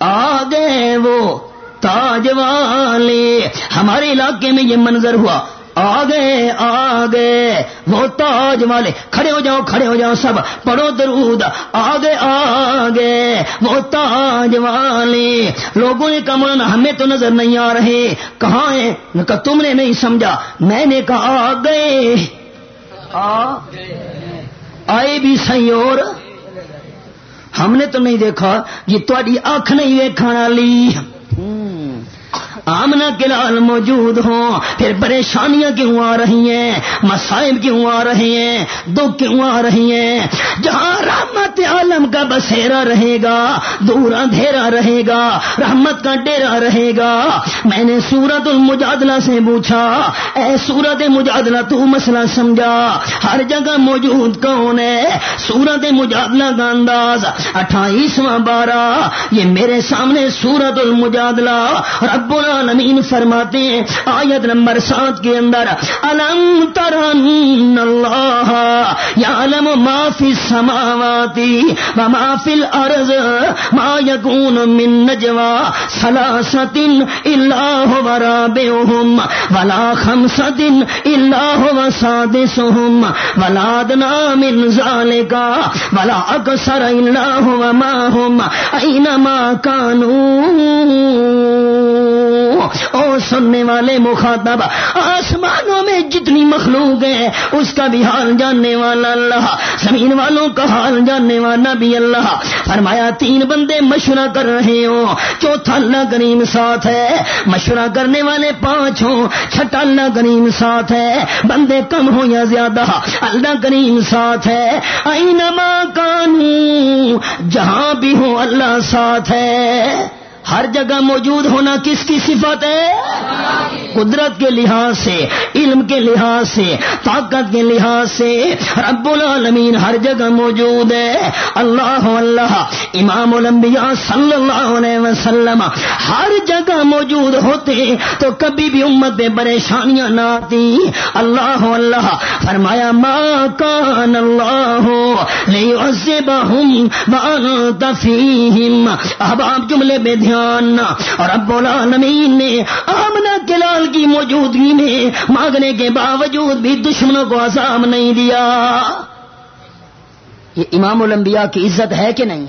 S2: آگے وہ تاج والے ہمارے علاقے میں یہ منظر ہوا۔ آ گئے آ گئے وہ تاج والے، کھڑے ہو جاؤ، کھڑے ہو جاؤ سب، پڑھو درود آ گئے آ گئے وہ تاج والے۔ لوگوں نے کہا ہمیں تو نظر نہیں آ رہے۔ کہاں ہیں؟ کہا، تم نے نہیں سمجھا۔ میں نے کہا آ گئے آئے بھی صحیح اور۔ ہم نے تو نہیں دیکھا، یہ تاری آنکھ نہیں ویکھانا لی آمنا کے لال موجود ہوں۔ پھر پریشانیاں کیوں آ رہی ہیں؟ مسائب کیوں آ رہے ہیں؟ دکھ کیوں آ رہی ہیں؟ جہاں رحمت عالم کا بسیرا رہے گا، دور اندھیرا رہے گا، رحمت کا ڈیرا رہے گا۔ میں نے سورت المجادلہ سے پوچھا، اے سورت مجادلہ تو مسئلہ سمجھا۔ ہر جگہ موجود کون ہے؟ سورت مجادلہ کا انداز۔ اٹھائیسواں بارہ، یہ میرے سامنے سورت المجادلہ۔ رب العالمین فرماتے ہیں، آیت نمبر سات کے اندر، الم ترن اللہ یا علم ما فی و ما فی الارض ما یکون من نجوا سلاست الا هو رابعهم ولا خمسة الا هو سادسهم ولا ادنا من ذلك ولا اکثر الا هو ما هم اينما كانوا او سننے والے مخاطب آسمانوں میں جتنی مخلوق ہے اس کا بھی حال جاننے والا اللہ، زمین والوں کا حال جاننے والا بھی اللہ۔ فرمایا، تین بندے مشورہ کر رہے ہوں چوتھا اللہ کریم ساتھ ہے۔ مشورہ کرنے والے پانچ ہوں، چھٹا اللہ کریم ساتھ ہے۔ بندے کم ہو یا زیادہ، اللہ کریم ساتھ ہے۔ اینما کانو، جہاں بھی ہو اللہ ساتھ ہے۔ ہر جگہ موجود ہونا کس کی صفت ہے؟ قدرت کے لحاظ سے، علم کے لحاظ سے، طاقت کے لحاظ سے۔ رب العالمین ہر جگہ موجود ہے۔ اللہ اللہ امام الانبیاء صلی اللہ علیہ وسلم ہر جگہ موجود ہوتے تو کبھی بھی امت میں پریشانیاں نہ آتی۔ اللہ اللہ فرمایا، ما کان اللہ اب آپ جملے بے دھیان اور اب العالمین نے آمنا کلال کی موجودگی میں مانگنے کے باوجود بھی دشمنوں کو عذاب نہیں دیا۔ یہ امام الانبیاء کی عزت ہے کہ نہیں؟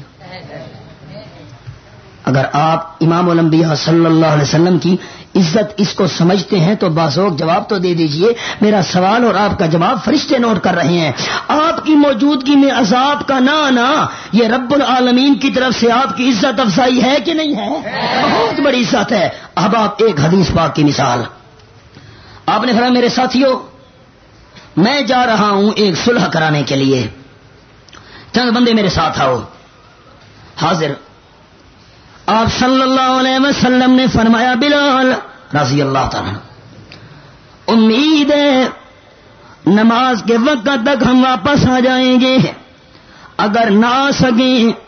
S2: اگر آپ امام الانبیاء صلی اللہ علیہ وسلم کی عزت اس کو سمجھتے ہیں تو بازوق جواب تو دے دیجیے، میرا سوال اور آپ کا جواب فرشتے نوٹ کر رہے ہیں۔ آپ کی موجودگی میں عذاب کا نہ آنا یہ رب العالمین کی طرف سے آپ کی عزت افزائی ہے کہ نہیں ہے؟ بہت بڑی عزت ہے۔ اب آپ ایک حدیث پاک کی مثال۔ آپ نے کہا میرے ساتھیوں، میں جا رہا ہوں ایک صلح کرانے کے لیے۔ چند بندے میرے ساتھ آؤ۔ حاضر آپ صلی اللہ علیہ وسلم نے فرمایا، بلال رضی اللہ تعالیٰ امید ہے نماز کے وقت تک ہم واپس آ جائیں گے۔ اگر نہ آ سکیں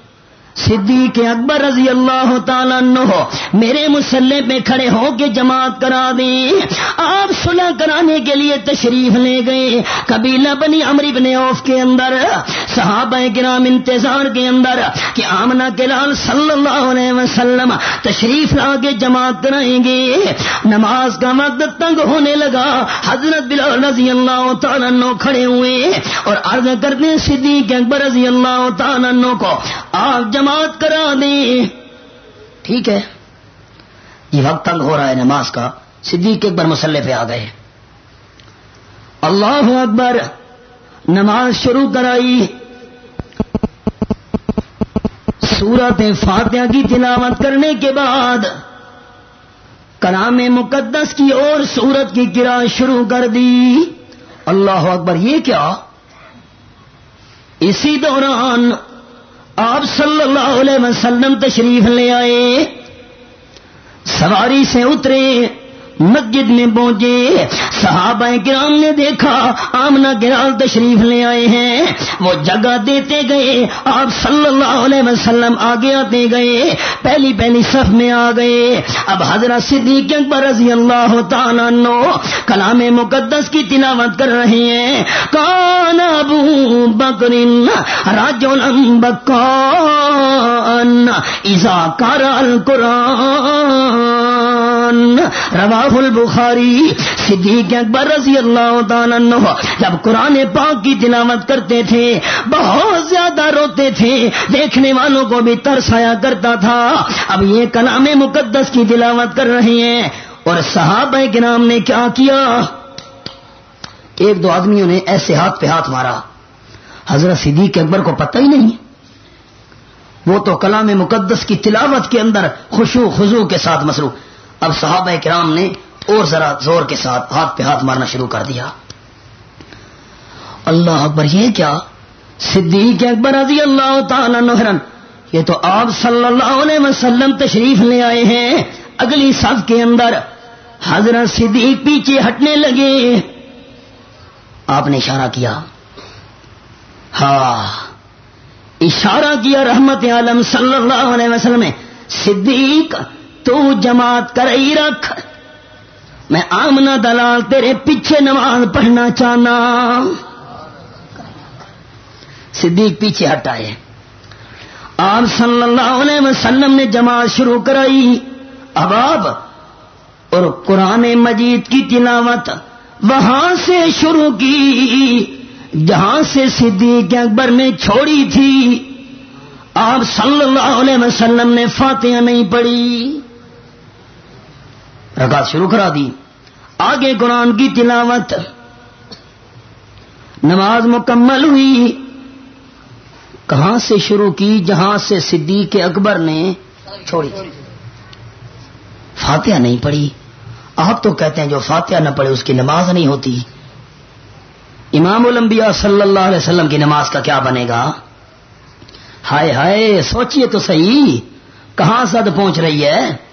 S2: صدیق اکبر رضی اللہ تعالیٰ ہو میرے مسلح پہ کھڑے ہو کے جماعت کرا دیں۔ آپ صلح کرانے کے لیے تشریف لے گئے۔ قبیلہ بنی امری بن اوف کے اندر، صحابہ گرام انتظار کے اندر کہ آمنا کے لال صلی اللہ علیہ وسلم تشریف لا کے جماعت کرائیں گے۔ نماز کا وقت تنگ ہونے لگا۔ حضرت بلال رضی اللہ تعالیٰ کھڑے ہوئے اور عرض کرتے صدیق اکبر رضی اللہ تعالیٰ کو، آپ جماعت کرا دیں ٹھیک ہے۔ یہ وقت تنگ ہو رہا ہے نماز کا۔ صدیق اکبر مسلح پہ آ گئے۔ اللہ اکبر، نماز شروع کرائی۔ سورت فاتحہ کی تلاوت کرنے کے بعد کرام مقدس کی اور سورت کی کرا شروع کر دی۔ اللہ اکبر، یہ کیا؟ اسی دوران آپ صلی اللہ علیہ وسلم تشریف لے آئے سواری سے اترے مسجد میں پہنچے۔ صحابہ کرام نے دیکھا آمنا گرال تشریف لے آئے ہیں۔ وہ جگہ دیتے گئے۔ آپ صلی اللہ علیہ وسلم آگے آتے گئے۔ پہلی پہلی صف میں آ گئے۔ اب حضرت صدیق اکبر رضی اللہ تعالیٰ نو کلام مقدس کی تلاوت کر رہے ہیں۔ کان ابو بکرین راجول بکان ایزا کار القرآن رواہ البخاری، صدیق اکبر رضی اللہ تعالیٰ جب قرآن پاک کی تلاوت کرتے تھے، بہت زیادہ روتے تھے۔ دیکھنے والوں کو بھی ترسایا کرتا تھا۔ اب یہ کلام مقدس کی تلاوت کر رہے ہیں۔ اور صحابہ کے نام نے کیا کیا؟ ایک دو آدمیوں نے ایسے ہاتھ پہ ہاتھ مارا۔ حضرت صدیق اکبر کو پتہ ہی نہیں۔ وہ تو کلام مقدس کی تلاوت کے اندر خوشو خزو کے ساتھ مصروف۔ اب صحابہ کرام نے اور ذرا زور کے ساتھ ہاتھ پہ ہاتھ مارنا شروع کر دیا۔ اللہ اکبر، یہ کیا؟ صدیق اکبر رضی اللہ تعالی نہرن یہ تو آپ صلی اللہ علیہ وسلم تشریف لے آئے ہیں۔ اگلی صف کے اندر حضرت صدیق پیچھے ہٹنے لگے۔ آپ نے اشارہ کیا۔ ہاں اشارہ کیا رحمت عالم صلی اللہ علیہ وسلم صدیق تو جماعت کر ہی رکھ۔ میں آمنا دلال تیرے پیچھے نماز پڑھنا چاہنا۔ صدیق پیچھے ہٹائے آپ صلی اللہ علیہ وسلم نے جماعت شروع کرائی۔ اب آپ اور قرآن مجید کی تلاوت وہاں سے شروع کی۔ جہاں سے صدیق اکبر نے چھوڑی تھی۔ آپ صلی اللہ علیہ وسلم نے فاتحہ نہیں پڑھی۔ رکعت شروع کرا دی۔ آگے قرآن کی تلاوت۔ نماز مکمل ہوئی۔ کہاں سے شروع کی؟ جہاں سے صدیق اکبر نے چھوڑی۔ فاتحہ نہیں پڑھی۔ آپ تو کہتے ہیں جو فاتحہ نہ پڑھے اس کی نماز نہیں ہوتی۔ امام الانبیاء صلی اللہ علیہ وسلم کی نماز کا کیا بنے گا؟ ہائے ہائے، سوچئے تو صحیح۔ کہاں سد پہنچ رہی ہے؟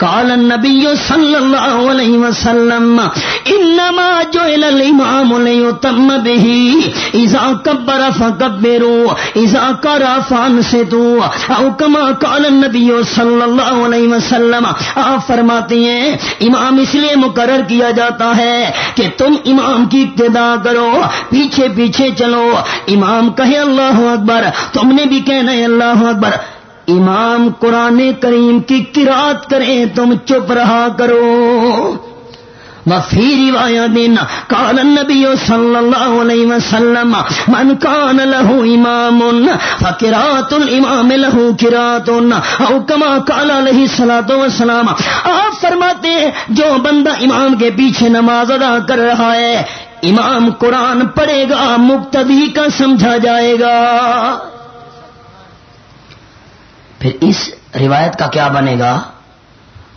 S2: قال النبي صلى الله عليه وسلم انما جعل الامام ليتم به. اذا كبر فكبروا اذا قرأ فانصتوا. او كما قال النبي صلى الله عليه وسلم، آپ فرماتے ہیں، امام اس لیے مقرر کیا جاتا ہے کہ تم امام کی ابتدا کرو، پیچھے پیچھے چلو۔ امام کہے اللہ اکبر، تم نے بھی کہنا ہے اللہ اکبر۔ امام قرآن کریم کی کراط کریں، تم چپ رہا کرو۔ وفی روایت کال نبی صلی اللہ علیہ وسلم، من کان لہو امام فکرات الامام لہو کرات او کما کال علیہ سلاۃ وسلام آپ فرماتے جو بندہ امام کے پیچھے نماز ادا کر رہا ہے، امام قرآن پڑھے گا مقتدی کا سمجھا جائے گا۔ پھر اس روایت کا کیا بنے گا؟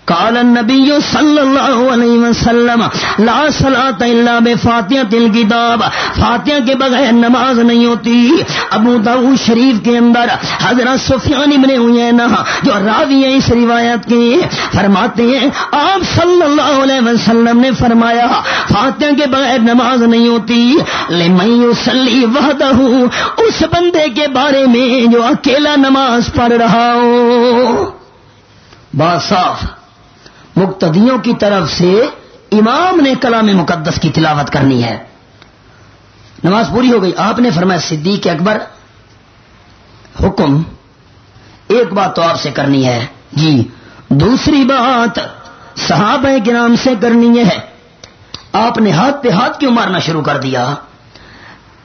S2: کال نبی صلی اللہ علیہ وسلم، لا صلاۃ الا بفاتحۃ الکتاب فاتحہ کے بغیر نماز نہیں ہوتی۔ ابو داؤد شریف کے اندر حضرت سفیان ابن عیینہ جو راوی ہیں اس روایت کے فرماتے ہیں، آپ صلی اللہ علیہ وسلم نے فرمایا، فاتحہ کے بغیر نماز نہیں ہوتی۔ لمن یصلی وحدہ، اس بندے کے بارے میں جو اکیلا نماز پڑھ رہا ہو۔ بات صاف۔ مقتدیوں کی طرف سے امام نے کلام مقدس کی تلاوت کرنی ہے۔ نماز پوری ہو گئی۔ آپ نے فرمایا، صدیق اکبر، حکم ایک بات تو آپ سے کرنی ہے۔ جی دوسری بات صحابہ کے نام سے کرنی ہے۔ آپ نے ہاتھ پہ ہاتھ کیوں مارنا شروع کر دیا؟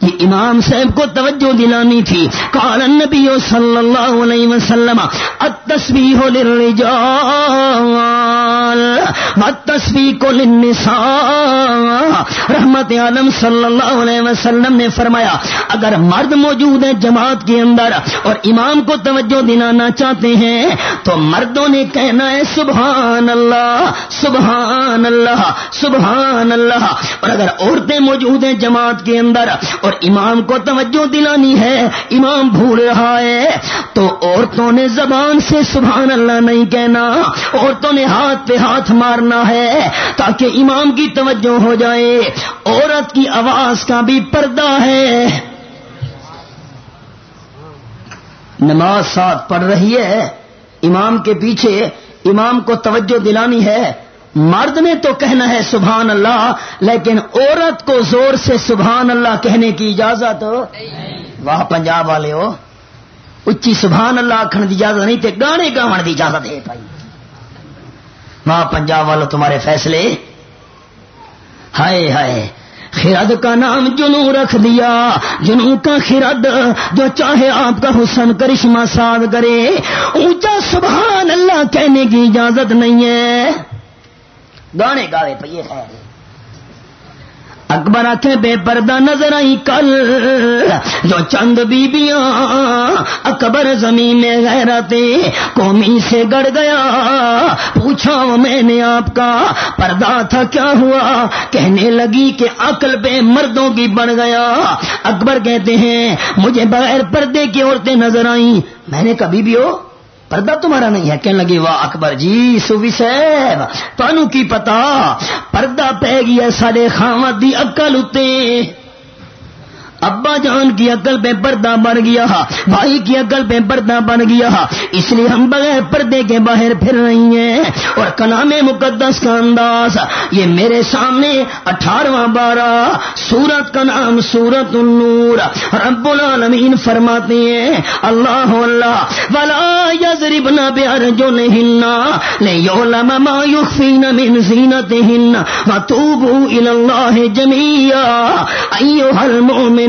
S2: امام صاحب کو توجہ دلانی تھی۔ قال النبی صلی اللہ علیہ وسلم، التسبیح للرجال، والتسبیح للنساء۔ رحمت عالم صلی اللہ علیہ وسلم نے فرمایا، اگر مرد موجود ہیں جماعت کے اندر اور امام کو توجہ دلانا چاہتے ہیں، تو مردوں نے کہنا ہے، سبحان اللہ سبحان اللہ سبحان اللہ۔ اور اگر عورتیں موجود ہیں جماعت کے اندر اور امام کو توجہ دلانی ہے، امام بھول رہا ہے۔ تو عورتوں نے زبان سے سبحان اللہ نہیں کہنا، عورتوں نے ہاتھ پہ ہاتھ مارنا ہے تاکہ امام کی توجہ ہو جائے۔ عورت کی آواز کا بھی پردہ ہے۔ نماز ساتھ پڑھ رہی ہے، امام کے پیچھے امام کو توجہ دلانی ہے۔ مرد نے تو کہنا ہے سبحان اللہ، لیکن عورت کو زور سے سبحان اللہ کہنے کی اجازت، واہ پنجاب والے ہو، اچھی سبحان اللہ آخر کی اجازت نہیں، تے گانے گاؤن کی اجازت ہے بھائی۔ واہ پنجاب والوں تمہارے فیصلے۔ ہائے ہائے، خرد کا نام جنو رکھ دیا جنو کا خرد، جو چاہے آپ کا حسن کرشمہ ساد کرے۔ اونچا سبحان اللہ کہنے کی اجازت نہیں ہے۔ گانے گاوے پیے خیر اکبر آتے بے پردہ نظر آئی کل، جو چند بیبیاں اکبر زمین میں غیرتے، قومی سے گڑ گیا۔ پوچھا میں نے آپ کا پردہ تھا کیا ہوا؟ کہنے لگی کہ عقل پہ مردوں کی بڑھ گیا۔ اکبر کہتے ہیں، مجھے بغیر پردے کی عورتیں نظر آئیں۔ میں نے کبھی بھی ہو پردہ تمہارا نہیں ہے۔ کہنے لگی واہ اکبر جی سوی صاحب تنوع کی پتا پردہ پی گیا سارے خامت دی اکل اتنے ابا جان کی عقل پہ پردہ بن گیا بھائی کی عقل پہ پردہ بن گیا اس لیے ہم بغیر پردے کے باہر پھر رہی ہیں۔ اور کلام مقدس کا انداز، یہ میرے سامنے اٹھارہواں بارہ، سورت کا نام سورت النور۔ رب العالمین فرماتے ہیں، اللہ اللہ، ولا یزربنا بارجلہن لیعلم ما یخفین من زینتہن وتوبوا الی اللہ جميعا۔ ایھا المؤمن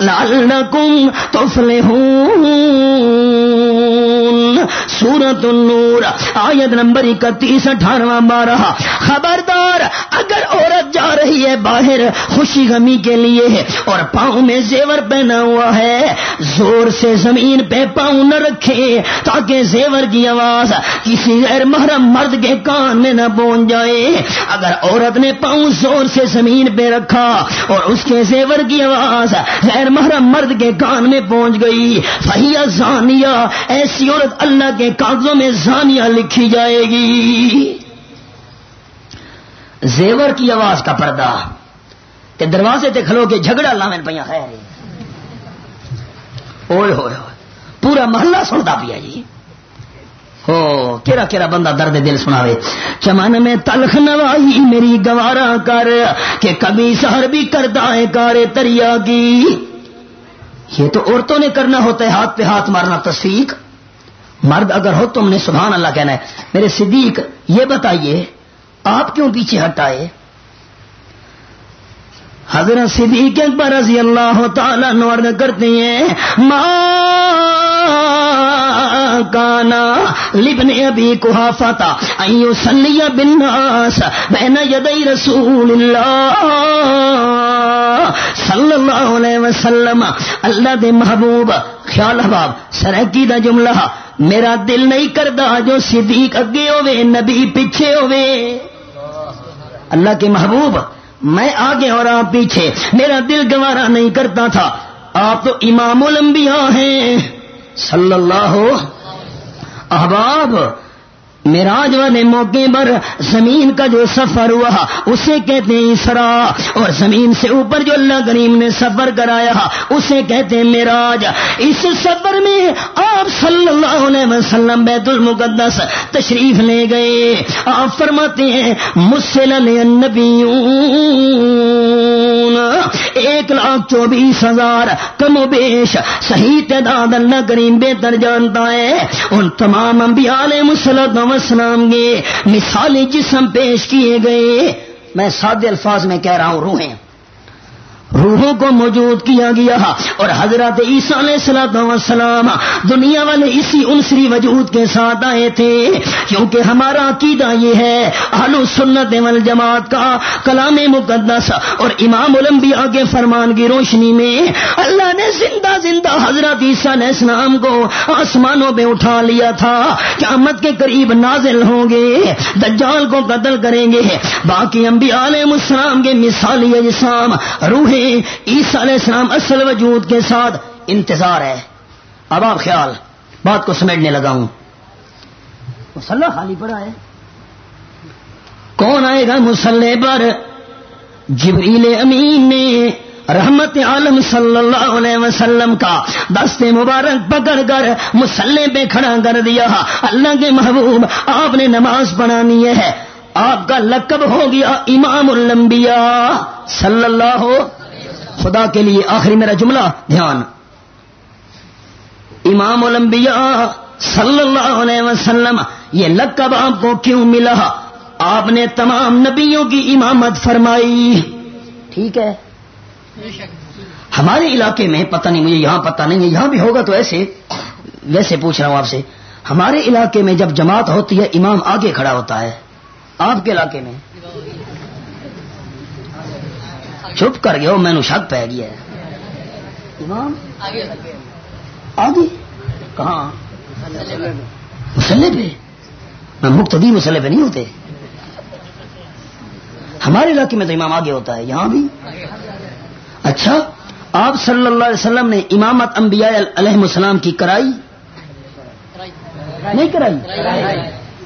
S2: لعلكم تفلحون سورت النور، آیت نمبر اکتیس، اٹھارہواں بارہ۔ خبردار، اگر عورت جا رہی ہے باہر، خوشی غمی کے لیے اور پاؤں میں زیور پہنا ہوا ہے، زور سے زمین پہ پاؤں نہ رکھے تاکہ زیور کی آواز کسی غیر محرم مرد کے کان میں نہ پہنچ جائے۔ اگر عورت نے پاؤں زور سے زمین پہ رکھا اور اس کے زیور کی آواز غیر محرم مرد کے کان میں پہنچ گئی فہیا زانیہ ایسی عورت اللہ کے کاغذوں میں زانیہ لکھی جائے گی۔ زیور کی آواز کا پردہ۔ کہ دروازے تے کھلو کے جھگڑا لامن پہ خیر اوئے ہوئے ہوئے۔ پورا محلہ سنتا پیا جی۔ ہو، کیرا کیرا بندہ درد دل سناوے۔ چمن میں تلخ نوائی میری گوارا کر کہ کبھی سہر بھی کرتا ہے کارے تریا کی۔ یہ تو عورتوں نے کرنا ہوتا ہے، ہاتھ پہ ہاتھ مارنا تصفیق مرد اگر ہو تم نے سبحان اللہ کہنا ہے، میرے صدیق، یہ بتائیے، آپ کیوں پیچھے ہٹائے حضرت صدیق اکبر رضی اللہ تعالیٰ نورد کرتے ہیں، ماں کانا لبن ابھی کوہا فاتا ایو سلی بناس بین یدئی رسول اللہ صلی اللہ علیہ وسلم، اللہ دے محبوب، خیال حباب سرکی دا جملہ، میرا دل نہیں کرتا جو صدیق اگے ہوے نبی پیچھے ہوے اللہ کے محبوب، میں آگے اور آپ پیچھے، میرا دل گوارا نہیں کرتا تھا۔ آپ تو امام الانبیاء ہیں۔ صلی اللہ احباب میراج والے موقع پر زمین کا جو سفر ہوا، اسے کہتے ہیں اسرا، اور زمین سے اوپر جو اللہ کریم نے سفر کرایا، اسے کہتے ہیں میراج۔ اس سفر میں آپ صلی اللہ علیہ وسلم بیت المقدس تشریف لے گئے۔ آپ فرماتے ہیں، مجھ سے ایک لاکھ چوبیس ہزار کم و بیش صحیح تعداد اللہ کریم بہتر جانتا ہے۔ ان تمام انبیاء علیہ مسلم وسلام گے مثالی جسم پیش کیے گئے۔ میں سادے الفاظ میں کہہ رہا ہوں، روحیں۔ روحوں کو موجود کیا گیا اور حضرت عیسیٰ علیہ السلام وسلام دنیا والے اسی انسری وجود کے ساتھ آئے تھے، کیونکہ ہمارا عقیدہ یہ ہے، اہل سنت والجماعت کا کلام مقدس اور امام الانبیاء کے فرمان کی روشنی میں اللہ نے زندہ زندہ حضرت عیسیٰ علیہ السلام کو آسمانوں پہ اٹھا لیا تھا۔ قیامت کے قریب نازل ہوں گے، دجال کو قتل کریں گے۔ باقی انبیاء علیہ السلام کے مثالی اجسام، روحیں عیسیٰ علیہ السلام اصل وجود کے ساتھ انتظار ہے۔ اب آپ خیال، بات کو سمیٹنے لگا ہوں۔ مسلح خالی پڑا ہے۔ کون آئے گا مسلح پر؟ جبریل امین نے رحمت عالم صلی اللہ علیہ وسلم کا دست مبارک پکڑ کر مسلح پہ کھڑا کر دیا۔ اللہ کے محبوب، آپ نے نماز پڑھانی ہے۔ آپ کا لقب ہو گیا امام الانبیاء صلی اللہ خدا کے لیے آخری میرا جملہ، دھیان۔ امام الانبیاء صلی اللہ علیہ وسلم، یہ لقب آپ کو کیوں ملا؟ آپ نے تمام نبیوں کی امامت فرمائی۔ ٹھیک ہے۔ ہمارے علاقے میں، پتہ نہیں، مجھے یہاں پتہ نہیں ہے یہاں بھی ہوگا تو ایسے۔ ویسے پوچھ رہا ہوں آپ سے۔ ہمارے علاقے میں جب جماعت ہوتی ہے، امام آگے کھڑا ہوتا ہے۔ آپ کے علاقے میں؟ چھپ کر گیا میں نے شک پہ گیا امام آگے کہاں؟ مسلے پہ۔ میں مقتدی مسلے پہ نہیں ہوتے۔ ہمارے علاقے میں تو امام آگے ہوتا ہے یہاں بھی۔ اچھا آپ صلی اللہ علیہ وسلم نے امامت انبیاء علیہ السلام کی کرائی؟ نہیں کرائی۔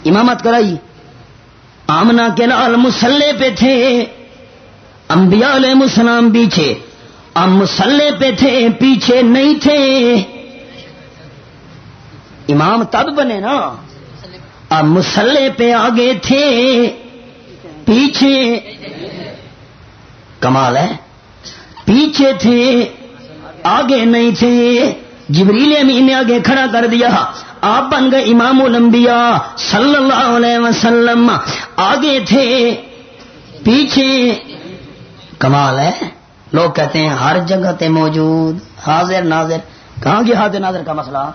S2: امامت کرائی؟ آمنا کے لال مسلح پہ تھے۔ انبیاء علیہ السلام پیچھے اب مسلح پہ تھے، پیچھے نہیں تھے۔ امام تب بنے نا۔ اب مسلح پہ آگے تھے، پیچھے۔ کمال ہے۔ پیچھے تھے، آگے نہیں تھے۔ جبریل امین نے آگے کھڑا کر دیا۔ آپ بن گئے امام الانبیاء صلی اللہ علیہ وسلم۔ آگے تھے، پیچھے۔ کمال ہے۔ لوگ کہتے ہیں ہر جگہ تے موجود۔ حاضر، ناظر۔ کہاں گیا حاضر، ناظر کا مسئلہ؟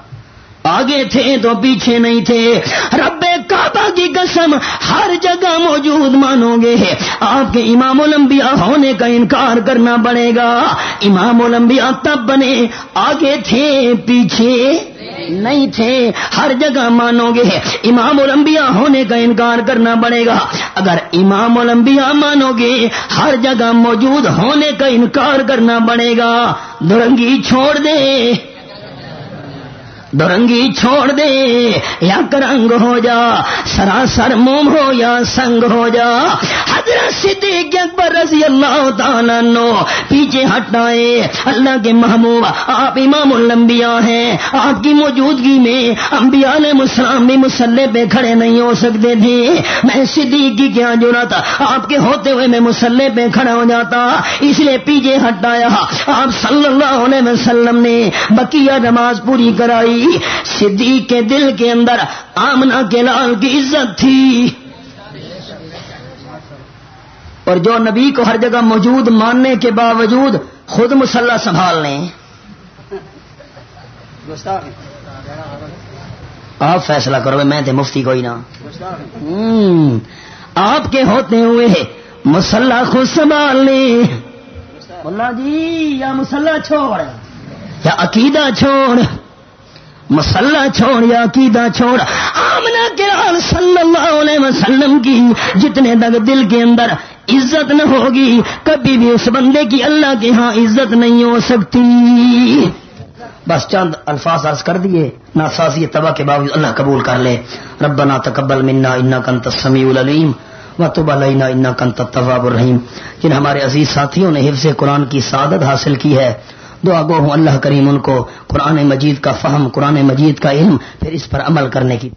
S2: آگے تھے تو پیچھے نہیں تھے۔ رب کعبہ کی قسم ہر جگہ موجود مانو گے۔ آپ کے امام الانبیاء ہونے کا انکار کرنا پڑے گا۔ امام الانبیاء تب بنے۔ آگے تھے، پیچھے۔ نہیں تھے۔ ہر جگہ مانو گے۔ امام الانبیاء ہونے کا انکار کرنا پڑے گا۔ اگر امام الانبیاء مانو گے، ہر جگہ موجود ہونے کا انکار کرنا پڑے گا۔ درنگی چھوڑ دے۔ درنگی چھوڑ دے یا کرنگ ہو جا، سراسر موم ہو یا سنگ ہو جا۔ حضرت صدیق اکبر رضی اللہ تعالیٰ نو پیچھے ہٹائے اللہ کے محبوب، آپ امام الانبیاء ہیں۔ آپ کی موجودگی میں انبیاء علیہ السلام بھی مسلح پہ کھڑے نہیں ہو سکتے تھے۔ میں صدیق کی کیا جڑا تھا آپ کے ہوتے ہوئے میں مسلح پہ کھڑا ہو جاتا، اس لیے پیچھے ہٹایا آپ صلی اللہ علیہ وسلم نے بقیہ نماز پوری کرائی۔ صدیق کے دل کے اندر آمنا کے لال کی عزت تھی۔ اور جو نبی کو ہر جگہ موجود ماننے کے باوجود خود مسلح سنبھال لیں۔ آپ فیصلہ کرو میں تھے مفتی کوئی نہ۔ آپ کے ہوتے ہوئے مسلح خود سنبھال لیں۔ ملا جی یا مسلح چھوڑ، یا عقیدہ چھوڑ۔ مسلح چھوڑ یا عقیدہ چھوڑ آمنا کرال صلی اللہ علیہ وسلم کی جتنے تک دل کے اندر عزت نہ ہوگی، کبھی بھی اس بندے کی اللہ کے ہاں عزت نہیں ہو سکتی۔ بس چند الفاظ عرض کر دیے نہ سازی تباہ کے باوجود اللہ قبول کر لے۔ ربنا تقبل منا انا کنت سمیع العلیم و تب علینا انا کنت التواب الرحیم۔ جن ہمارے عزیز ساتھیوں نے حفظ قرآن کی سعادت حاصل کی ہے دعا گو ہوں اللہ کریم ان کو قرآن مجید کا فہم، قرآن مجید کا علم، پھر اس پر عمل کرنے کی